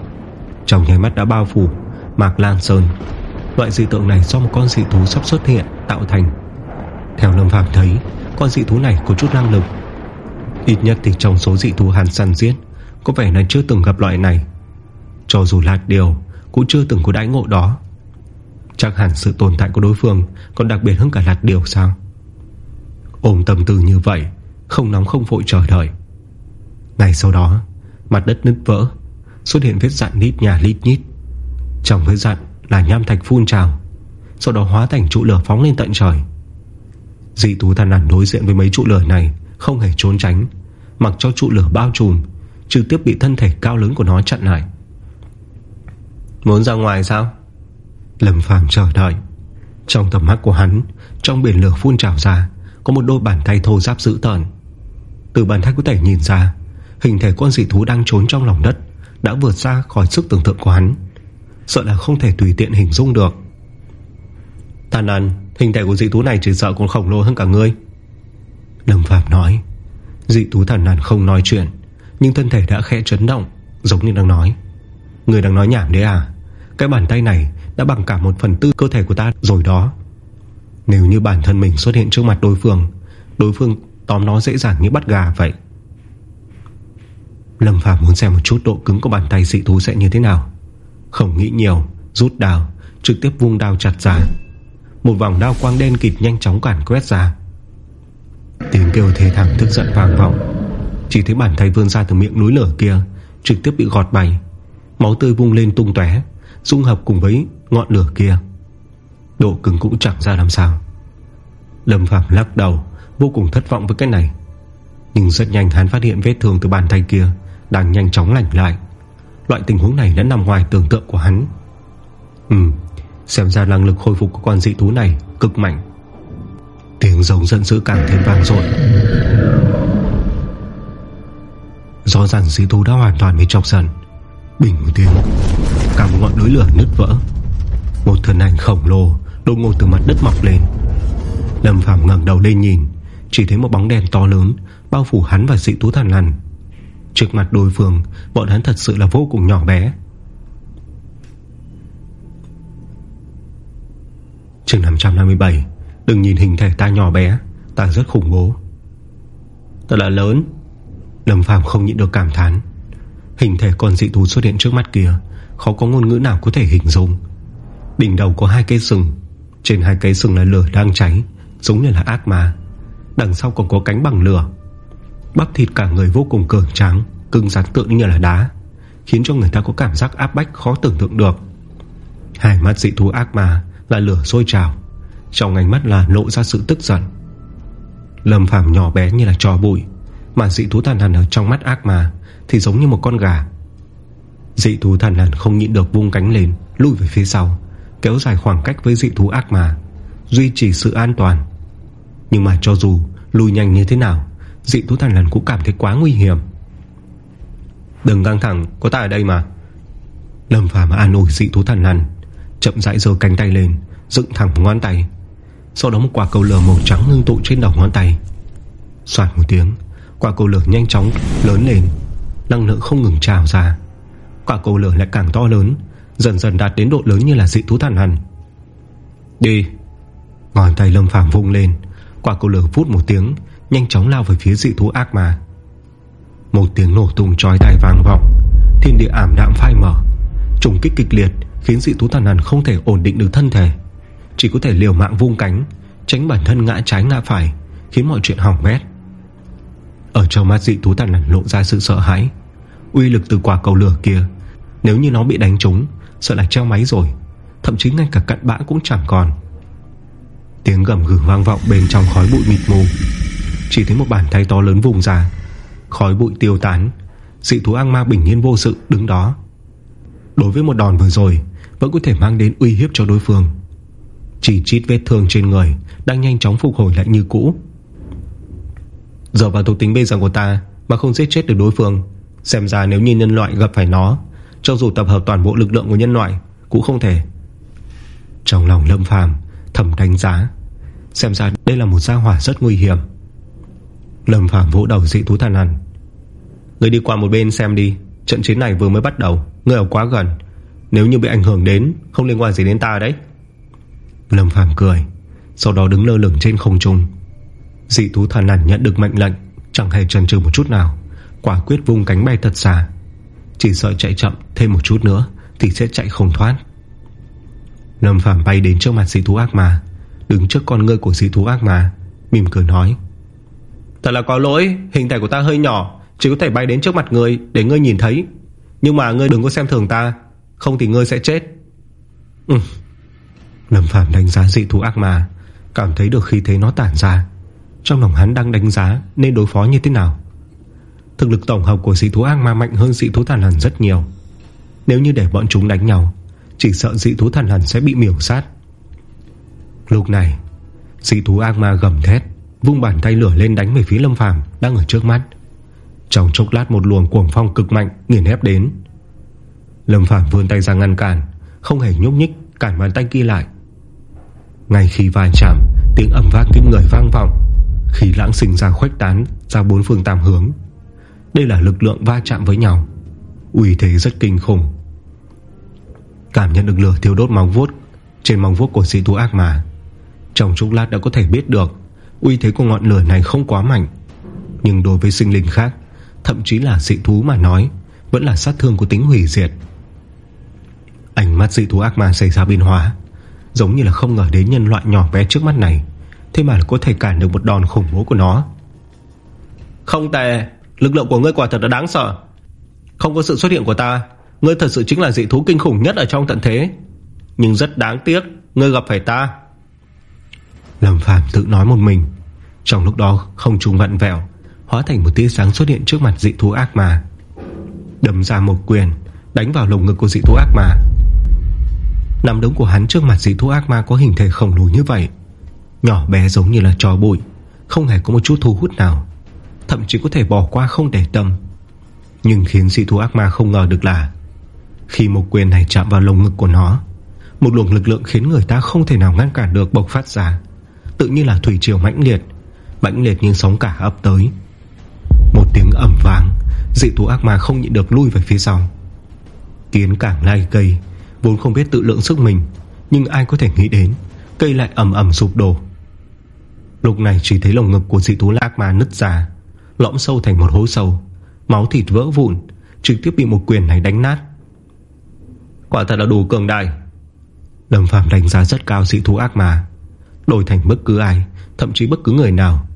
Trong nháy mắt đã bao phủ, Mạc Lan Sơn. Loại dị tượng này do một con dị thú sắp xuất hiện Tạo thành. Theo Lâm Phạm thấy, Con dị thú này có chút năng lực. Ít nhất thì trong số dị thú hàn săn giết, Có vẻ là chưa từng gặp loại này. Cho dù lạt điều, Cũng chưa từng có đãi ngộ đó. Chắc hẳn sự tồn tại của đối phương Còn đặc biệt hơn cả lạt điều sao? Ôm tâm tư như vậy, Không nóng không vội chờ đợi. Ngày sau đó, Mặt đất nứt vỡ, Xuất hiện vết dạn lít nhà lít nhít. Trong vết dạn là nham thạch phun trào, Sau đó hóa thành trụ lửa phóng lên tận trời. Dị tú tàn nản đối diện với mấy trụ lửa này, Không hề trốn tránh, Mặc cho trụ lửa bao trùm, Trực tiếp bị thân thể cao lớn của nó chặn lại. Muốn ra ngoài sao? Lâm Phàm chờ đợi. Trong tầm mắt của hắn, Trong biển lửa phun trào ra, Có một đôi bàn tay thô giáp dữ tợn. Từ bàn tay có thể nhìn ra, Hình thể con dị thú đang trốn trong lòng đất, Đã vượt ra khỏi sức tưởng tượng của hắn. Sợ là không thể tùy tiện hình dung được. Tàn ăn Hình thể của dị thú này chỉ sợ còn khổng lồ hơn cả ngươi. Lâm Phạm nói. Dị thú thần nàn không nói chuyện, Nhưng thân thể đã khẽ chấn động, Giống như đang nói. Người đang nói nhảm đấy à? Cái bàn tay này đã bằng cả một phần tư cơ thể của ta rồi đó. Nếu như bản thân mình xuất hiện trước mặt đối phương Đối phương tóm nó dễ dàng như bắt gà vậy. Lâm Phạm muốn xem một chút độ cứng của bàn tay dị thú sẽ như thế nào. Không nghĩ nhiều, Rút đào Trực tiếp vung đao chặt ra. Một vòng đao quang đen kịt nhanh chóng cản quét ra. Tiếng kêu thê thảm tức giận vàng vọng. Chỉ thấy bàn tay vươn ra từ miệng núi lửa kia, Trực tiếp bị gọt bày Máu tươi vung lên tung tóe, Dung hợp cùng với ngọn lửa kia. Độ cứng cũng chẳng ra làm sao. Lâm Phạm lắc đầu, Vô cùng thất vọng với cái này. Nhưng rất nhanh hắn phát hiện vết thương từ bàn tay kia Đang nhanh chóng lành lại. Loại tình huống này đã nằm ngoài tưởng tượng của hắn. Ừ Xem ra năng lực khôi phục của con dị thú này Cực mạnh. Tiếng giống giận dữ càng thêm vang dội. Rõ ràng dị thú đã hoàn toàn bị chọc giận. Bình một tiếng Cả một ngọn núi lửa nứt vỡ. Một thân ảnh khổng lồ Đột ngột từ mặt đất mọc lên. Lâm Phạm ngẩng đầu lên nhìn, Chỉ thấy một bóng đèn to lớn Bao phủ hắn và dị thú thần lằn. Trước mặt đối phương, Bọn hắn thật sự là vô cùng nhỏ bé. Trường 557 Đừng nhìn hình thể ta nhỏ bé Ta rất khủng bố. Thật là lớn. Lâm Phàm không nhịn được cảm thán. Hình thể con dị thú xuất hiện trước mắt kia Khó có ngôn ngữ nào có thể hình dung. Đỉnh đầu có hai cây sừng Trên hai cây sừng là lửa đang cháy Giống như là ác ma. Đằng sau còn có cánh bằng lửa. Bắp thịt cả người vô cùng cường tráng Cưng rắn tượng như là đá Khiến cho người ta có cảm giác áp bách khó tưởng tượng được. Hai mắt dị thú ác ma là lửa sôi trào. Trong ánh mắt là lộ ra sự tức giận. Lâm Phàm nhỏ bé như là trò bụi Mà dị thú tàn hẳn ở trong mắt ác mà Thì giống như một con gà. Dị thú thần hẳn không nhịn được vung cánh lên Lùi về phía sau Kéo dài khoảng cách với dị thú ác mà, Duy trì sự an toàn. Nhưng mà cho dù lùi nhanh như thế nào Dị thú thần hẳn cũng cảm thấy quá nguy hiểm. Đừng căng thẳng Có ta ở đây mà. Lâm Phàm an ủi dị thú thần lằn Chậm rãi giơ cánh tay lên, Dựng thẳng ngón tay. Sau đó một quả cầu lửa màu trắng ngưng tụ trên đầu ngón tay. Xoạt một tiếng, Quả cầu lửa nhanh chóng lớn lên, Năng lượng không ngừng trào ra. Quả cầu lửa lại càng to lớn, Dần dần đạt đến độ lớn như là dị thú thần hẳn. Đi! Ngón tay Lâm Phàm vung lên, Quả cầu lửa phút một tiếng, Nhanh chóng lao về phía dị thú ác ma. Một tiếng nổ tung trói tai vang vọng, Thiên địa ảm đạm phai mở Trùng kích kịch liệt Khiến dị thú tàn nàn không thể ổn định được thân thể. Chỉ có thể liều mạng vung cánh, Tránh bản thân ngã trái ngã phải, Khiến mọi chuyện hỏng bét. Ở trong mắt dị thú tàn nàn lộ ra sự sợ hãi. Uy lực từ quả cầu lửa kia, Nếu như nó bị đánh trúng, Sợ là treo máy rồi. Thậm chí ngay cả cặn bã cũng chẳng còn. Tiếng gầm gừ vang vọng bên trong khói bụi mịt mù. Chỉ thấy một bàn tay to lớn vùng ra. Khói bụi tiêu tán. Dị thú ác ma bình yên vô sự đứng đó. Đối với một đòn vừa rồi vẫn có thể mang đến uy hiếp cho đối phương. Chỉ chít vết thương trên người, Đang nhanh chóng phục hồi lại như cũ. Giờ vào thuộc tính bây giờ của ta Mà không giết chết được đối phương, Xem ra nếu như nhân loại gặp phải nó, Cho dù tập hợp toàn bộ lực lượng của nhân loại, Cũng không thể. Trong lòng lâm phàm Thầm đánh giá, Xem ra đây là một gia hỏa rất nguy hiểm. Lâm phàm vỗ đầu dị thú tàn hẳn Người đi qua một bên xem đi, Trận chiến này vừa mới bắt đầu, Người ở quá gần nếu như bị ảnh hưởng đến, Không liên quan gì đến ta đấy. Lâm Phàm cười, Sau đó đứng lơ lửng trên không trung. Dị thú thần nản nhận được mệnh lệnh, Chẳng hề chần chừ một chút nào. Quả quyết vung cánh bay thật xa. Chỉ sợ chạy chậm thêm một chút nữa, Thì sẽ chạy không thoát. Lâm Phàm bay đến trước mặt dị thú ác mà Đứng trước con ngươi của dị thú ác mà Mỉm cười nói, Thật là có lỗi, Hình thể của ta hơi nhỏ, Chỉ có thể bay đến trước mặt người để ngươi nhìn thấy. Nhưng mà ngươi đừng có xem thường ta không thì ngươi sẽ chết. Ừ. Lâm Phàm đánh giá dị thú ác ma, Cảm thấy được khi thấy nó tản ra. Trong lòng hắn đang đánh giá Nên đối phó như thế nào? Thực lực tổng hợp của dị thú ác ma mạnh hơn dị thú tàn hẳn rất nhiều. Nếu như để bọn chúng đánh nhau, Chỉ sợ dị thú tàn hẳn sẽ bị miểu sát. Lúc này, Dị thú ác ma gầm thét, Vung bàn tay lửa lên đánh về phía Lâm Phàm Đang ở trước mắt. Trong chốc lát một luồng cuồng phong cực mạnh Nghiền ép đến. Lâm Phàm vươn tay ra ngăn cản, Không hề nhúc nhích, cản bàn tay kia lại. Ngay khi va chạm, Tiếng ẩm vang kinh người vang vọng Khí lãng sinh ra khuếch tán Ra bốn phương tam hướng. Đây là lực lượng va chạm với nhau, Uy thế rất kinh khủng. Cảm nhận được lửa thiêu đốt móng vuốt, Trên móng vuốt của sĩ thú ác mà. Trong chốc lát đã có thể biết được, Uy thế của ngọn lửa này không quá mạnh. Nhưng đối với sinh linh khác, Thậm chí là dị thú mà nói, Vẫn là sát thương của tính hủy diệt. Ánh mắt dị thú ác ma xảy ra biến hóa Giống như là không ngờ đến nhân loại nhỏ bé trước mắt này Thế mà có thể cản được một đòn khủng bố của nó. Không tệ Lực lượng của ngươi quả thật là đáng sợ. Không có sự xuất hiện của ta Ngươi thật sự chính là dị thú kinh khủng nhất ở trong tận thế. Nhưng rất đáng tiếc Ngươi gặp phải ta. Lâm Phàm tự nói một mình Trong lúc đó không trùng vặn vẹo Hóa thành một tia sáng xuất hiện trước mặt dị thú ác ma. Đâm ra một quyền Đánh vào lồng ngực của dị thú ác ma Nằm đống của hắn trước mặt dị thú ác ma Có hình thể khổng lồ như vậy. Nhỏ bé giống như là trò bụi, Không hề có một chút thu hút nào, Thậm chí có thể bỏ qua không để tâm. Nhưng khiến dị thú ác ma không ngờ được là, Khi một quyền này chạm vào lồng ngực của nó, Một luồng lực lượng khiến người ta không thể nào ngăn cản được bộc phát ra, Tự như là thủy triều mãnh liệt Mãnh liệt như sóng cả ập tới. Một tiếng ẩm vàng Dị thú ác ma không nhịn được lui về phía sau. Kiến cảng lai cây Vốn không biết tự lượng sức mình, Nhưng ai có thể nghĩ đến, Cây lại ẩm ẩm sụp đổ. Lúc này chỉ thấy lồng ngực của dị thú ác ma nứt ra, Lõm sâu thành một hố sâu, Máu thịt vỡ vụn, Trực tiếp bị một quyền này đánh nát. Quả thật là đủ cường đại. Lâm Phạm đánh giá rất cao dị thú ác ma, Đổi thành bất cứ ai, Thậm chí bất cứ người nào,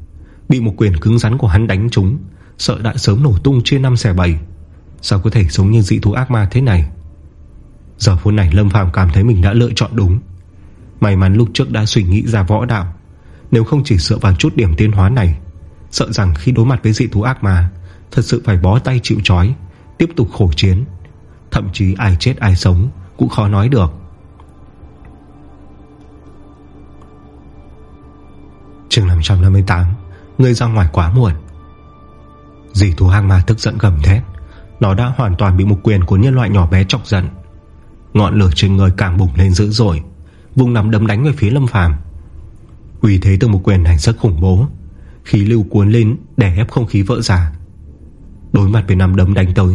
Bị một quyền cứng rắn của hắn đánh trúng, Sợ đã sớm nổ tung chia năm xẻ bảy. Sao có thể sống như dị thú ác ma thế này? Giờ phút này Lâm Phàm cảm thấy mình đã lựa chọn đúng. May mắn lúc trước đã suy nghĩ ra võ đạo. Nếu không chỉ dựa vào chút điểm tiến hóa này, Sợ rằng khi đối mặt với dị thú ác mà Thật sự phải bó tay chịu trói, Tiếp tục khổ chiến. Thậm chí ai chết ai sống Cũng khó nói được. Chương 558 Người ra ngoài quá muộn. Dì thú hang ma tức giận gầm thét. Nó đã hoàn toàn bị một quyền của nhân loại nhỏ bé chọc giận. Ngọn lửa trên người càng bùng lên dữ dội, Vùng nắm đấm đánh về phía Lâm Phàm. Uy thế từ một quyền hành rất khủng bố, Khí lưu cuốn lên Để ép không khí vỡ ra. Đối mặt với nắm đấm đánh tới,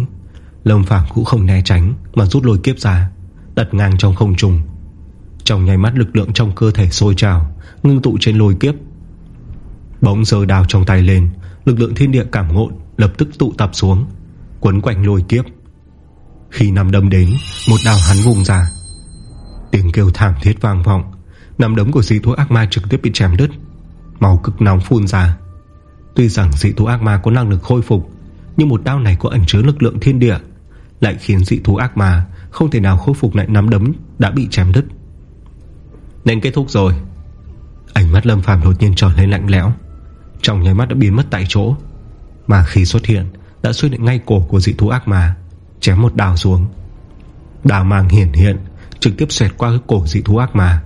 Lâm Phàm cũng không né tránh Mà rút lôi kiếp ra Đặt ngang trong không trùng Trong nháy mắt lực lượng trong cơ thể sôi trào, Ngưng tụ trên lôi kiếp. Bỗng giờ đào trong tay lên, Lực lượng thiên địa cảm ngộ lập tức tụ tập xuống, Quấn quanh lôi kiếp. Khi nằm đâm đến, Một đào hắn vùng ra. Tiếng kêu thảm thiết vang vọng. Nằm đấm của dị thú ác ma trực tiếp bị chém đứt. Màu cực nóng phun ra. Tuy rằng dị thú ác ma có năng lực khôi phục, Nhưng một đao này có ẩn chứa lực lượng thiên địa, Lại khiến dị thú ác ma Không thể nào khôi phục lại nắm đấm Đã bị chém đứt. Nên kết thúc rồi. Ánh mắt Lâm Phàm đột nhiên trở lên lạnh lẽo. Trong nháy mắt đã biến mất tại chỗ. Mà khi xuất hiện, Đã xuất hiện ngay cổ của dị thú ác ma. Chém một đào xuống. Đào mang hiển hiện, Trực tiếp xẹt qua cái cổ dị thú ác ma.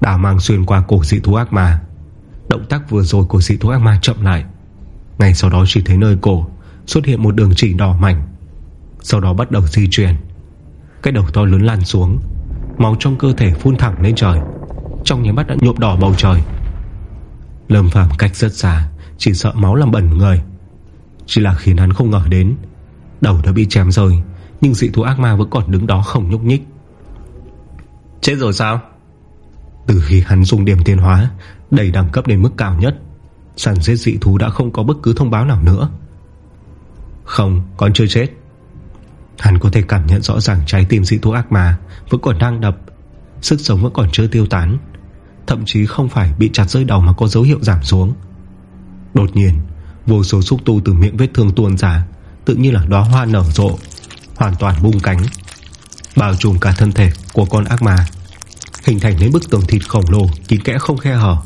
Đào mang xuyên qua cổ dị thú ác ma. Động tác vừa rồi của dị thú ác ma chậm lại. Ngay sau đó chỉ thấy nơi cổ Xuất hiện một đường chỉ đỏ mảnh. Sau đó bắt đầu di chuyển. Cái đầu to lớn lan xuống, Máu trong cơ thể phun thẳng lên trời. Trong nháy mắt đã nhuộm đỏ bầu trời. Lâm Phàm cách rất xa, Chỉ sợ máu làm bẩn người. Chỉ là khiến hắn không ngờ đến Đầu đã bị chém rơi Nhưng dị thú ác ma vẫn còn đứng đó không nhúc nhích. Chết rồi sao? Từ khi hắn dùng điểm tiến hóa Đẩy đẳng cấp đến mức cao nhất Sàn giết dị thú đã không có bất cứ thông báo nào nữa. Không còn chưa chết. Hắn có thể cảm nhận rõ ràng trái tim dị thú ác ma Vẫn còn đang đập Sức sống vẫn còn chưa tiêu tán Thậm chí không phải bị chặt rơi đầu mà có dấu hiệu giảm xuống. Đột nhiên Vô số xúc tu từ miệng vết thương tuôn ra Tự như là đóa hoa nở rộ, Hoàn toàn bung cánh, Bao trùm cả thân thể của con ác ma, Hình thành nên bức tường thịt khổng lồ Kín kẽ không khe hở.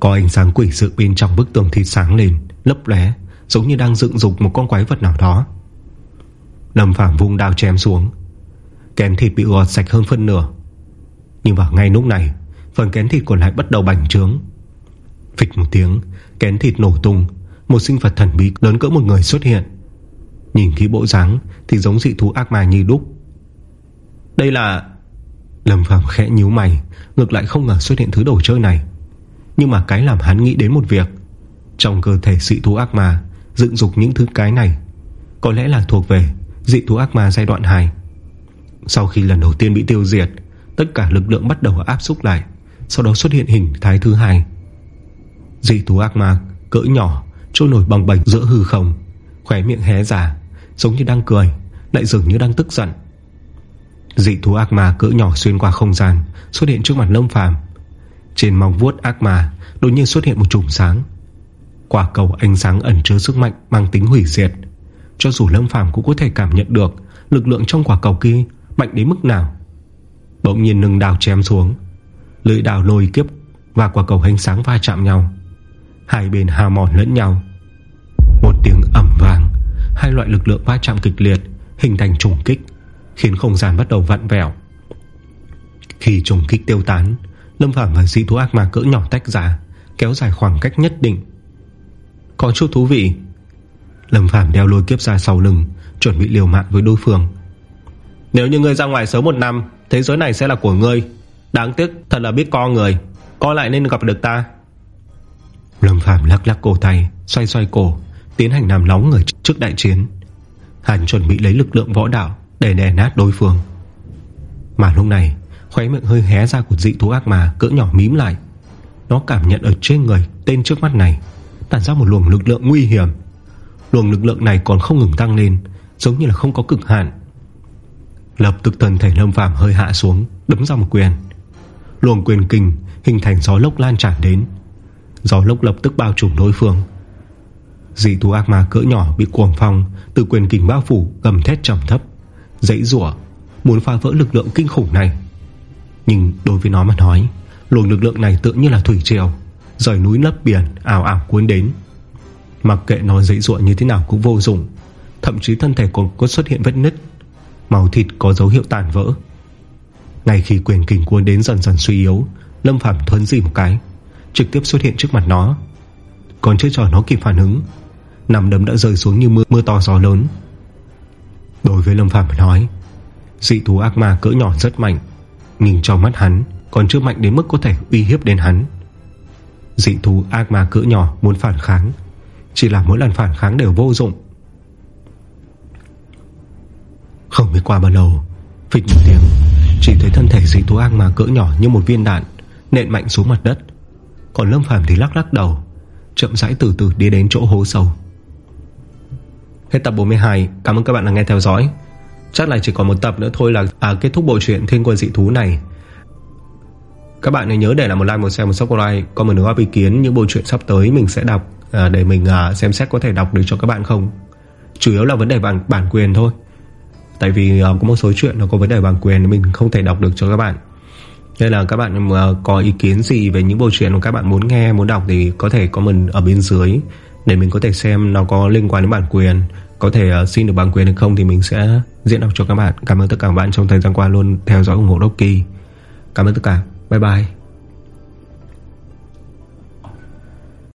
Có ánh sáng quỷ sự bên trong bức tường thịt sáng lên, Lấp lé Giống như đang dựng dục một con quái vật nào đó. Lâm Phàm vung đao chém xuống. Kén thịt bị gọt sạch hơn phân nửa. Nhưng vào ngay lúc này, Phần kén thịt còn lại bắt đầu bành trướng. Phịch một tiếng, Kén thịt nổ tung, Một sinh vật thần bí lớn cỡ một người xuất hiện. Nhìn kỹ bộ dáng Thì giống dị thú ác ma như đúc. Đây là Lâm phạm khẽ nhíu mày, Ngược lại không ngờ xuất hiện thứ đồ chơi này. Nhưng mà cái làm hắn nghĩ đến một việc. Trong cơ thể dị thú ác ma, Dựng dục những thứ cái này, Có lẽ là thuộc về dị thú ác ma giai đoạn 2 Sau khi lần đầu tiên bị tiêu diệt, Tất cả lực lượng bắt đầu áp xúc lại, Sau đó xuất hiện hình thái thứ hai. Dị thú ác ma cỡ nhỏ, Trôi nổi bằng bềnh giữa hư không, Khóe miệng hé giả Giống như đang cười, Lại dường như đang tức giận. Dị thú ác ma cỡ nhỏ xuyên qua không gian, Xuất hiện trước mặt Lâm Phàm. Trên mong vuốt ác ma, Đột nhiên xuất hiện một chùm sáng. Quả cầu ánh sáng ẩn chứa sức mạnh Mang tính hủy diệt. Cho dù Lâm Phàm cũng có thể cảm nhận được Lực lượng trong quả cầu kia mạnh đến mức nào. Bỗng nhiên nâng đào chém xuống. Lưỡi đào lôi kiếp Và quả cầu ánh sáng va chạm nhau. Hai bên hào mòn lẫn nhau. Một tiếng ẩm vàng Hai loại lực lượng va chạm kịch liệt Hình thành trùng kích, Khiến không gian bắt đầu vặn vẹo. Khi trùng kích tiêu tán, Lâm Phạm và dị thú ác ma cỡ nhỏ tách ra, Kéo dài khoảng cách nhất định. Có chút thú vị, Lâm Phạm đeo lôi kiếp ra sau lưng, Chuẩn bị liều mạng với đối phương. Nếu như ngươi ra ngoài sớm một năm, Thế giới này sẽ là của ngươi. Đáng tiếc, thật là biết co người, Co lại nên gặp được ta. Lâm Phạm lắc lắc cổ tay, Xoay xoay cổ Tiến hành làm nóng người trước đại chiến. Hắn chuẩn bị lấy lực lượng võ đạo Để đè nát đối phương. Mà lúc này, Khóe miệng hơi hé ra của dị thú ác mà Cỡ nhỏ mím lại. Nó cảm nhận ở trên người tên trước mắt này, Tản ra một luồng lực lượng nguy hiểm. Luồng lực lượng này còn không ngừng tăng lên, Giống như là không có cực hạn. Lập tức thần thể lâm phàm hơi hạ xuống, Đấm ra một quyền. Luồng quyền kinh hình thành gió lốc lan tràn đến. Gió lốc lập tức bao trùm đối phương. Dị thú ác ma cỡ nhỏ bị cuồng phong, Từ quyền kình bao phủ, gầm thét trầm thấp. Dãy rủa, Muốn phá vỡ lực lượng kinh khủng này. Nhưng đối với nó mà nói, Luồng lực lượng này tự như là thủy triều, Rời núi lấp biển, ảo ảo cuốn đến. Mặc kệ nó dãy ruộng như thế nào cũng vô dụng, Thậm chí thân thể còn có xuất hiện vết nứt Màu thịt có dấu hiệu tàn vỡ. Ngay khi quyền kình cuốn đến dần dần suy yếu, Lâm Phạm thuấn gì một cái, Trực tiếp xuất hiện trước mặt nó. Còn chưa cho nó kịp phản ứng Nằm đấm đã rơi xuống như mưa, mưa to gió lớn. Đối với Lâm Phàm nói Dị thú ác ma cỡ nhỏ rất mạnh Nhưng trong mắt hắn Còn chưa mạnh đến mức có thể uy hiếp đến hắn. Dị thú ác ma cỡ nhỏ Muốn phản kháng Chỉ là mỗi lần phản kháng đều vô dụng. Không biết qua bao lâu Phịch một tiếng Chỉ thấy thân thể dị thú ác ma cỡ nhỏ như một viên đạn Nện mạnh xuống mặt đất. Còn Lâm Phàm thì lắc lắc đầu Chậm rãi từ từ đi đến chỗ hố sâu. Hết tập 42 Cảm ơn các bạn đã nghe theo dõi. Chắc là chỉ còn một tập nữa thôi là à, kết thúc bộ truyện Thiên quân dị thú này. Các bạn hãy nhớ để lại một like, một share, một subscribe. Còn một góp ý kiến những bộ truyện sắp tới Mình sẽ đọc à, để mình à, xem xét có thể đọc được cho các bạn không. Chủ yếu là vấn đề bản, bản quyền thôi. Tại vì à, có một số chuyện nó có vấn đề bản quyền Mình không thể đọc được cho các bạn. Nên là các bạn à, có ý kiến gì Về những bộ truyện mà các bạn muốn nghe Muốn đọc thì có thể comment ở bên dưới Để mình có thể xem nó có liên quan đến bản quyền. Có thể uh, xin được bản quyền hay không Thì mình sẽ diễn đọc cho các bạn. Cảm ơn tất cả các bạn trong thời gian qua Luôn theo dõi ủng hộ Rocky. Cảm ơn tất cả. Bye bye.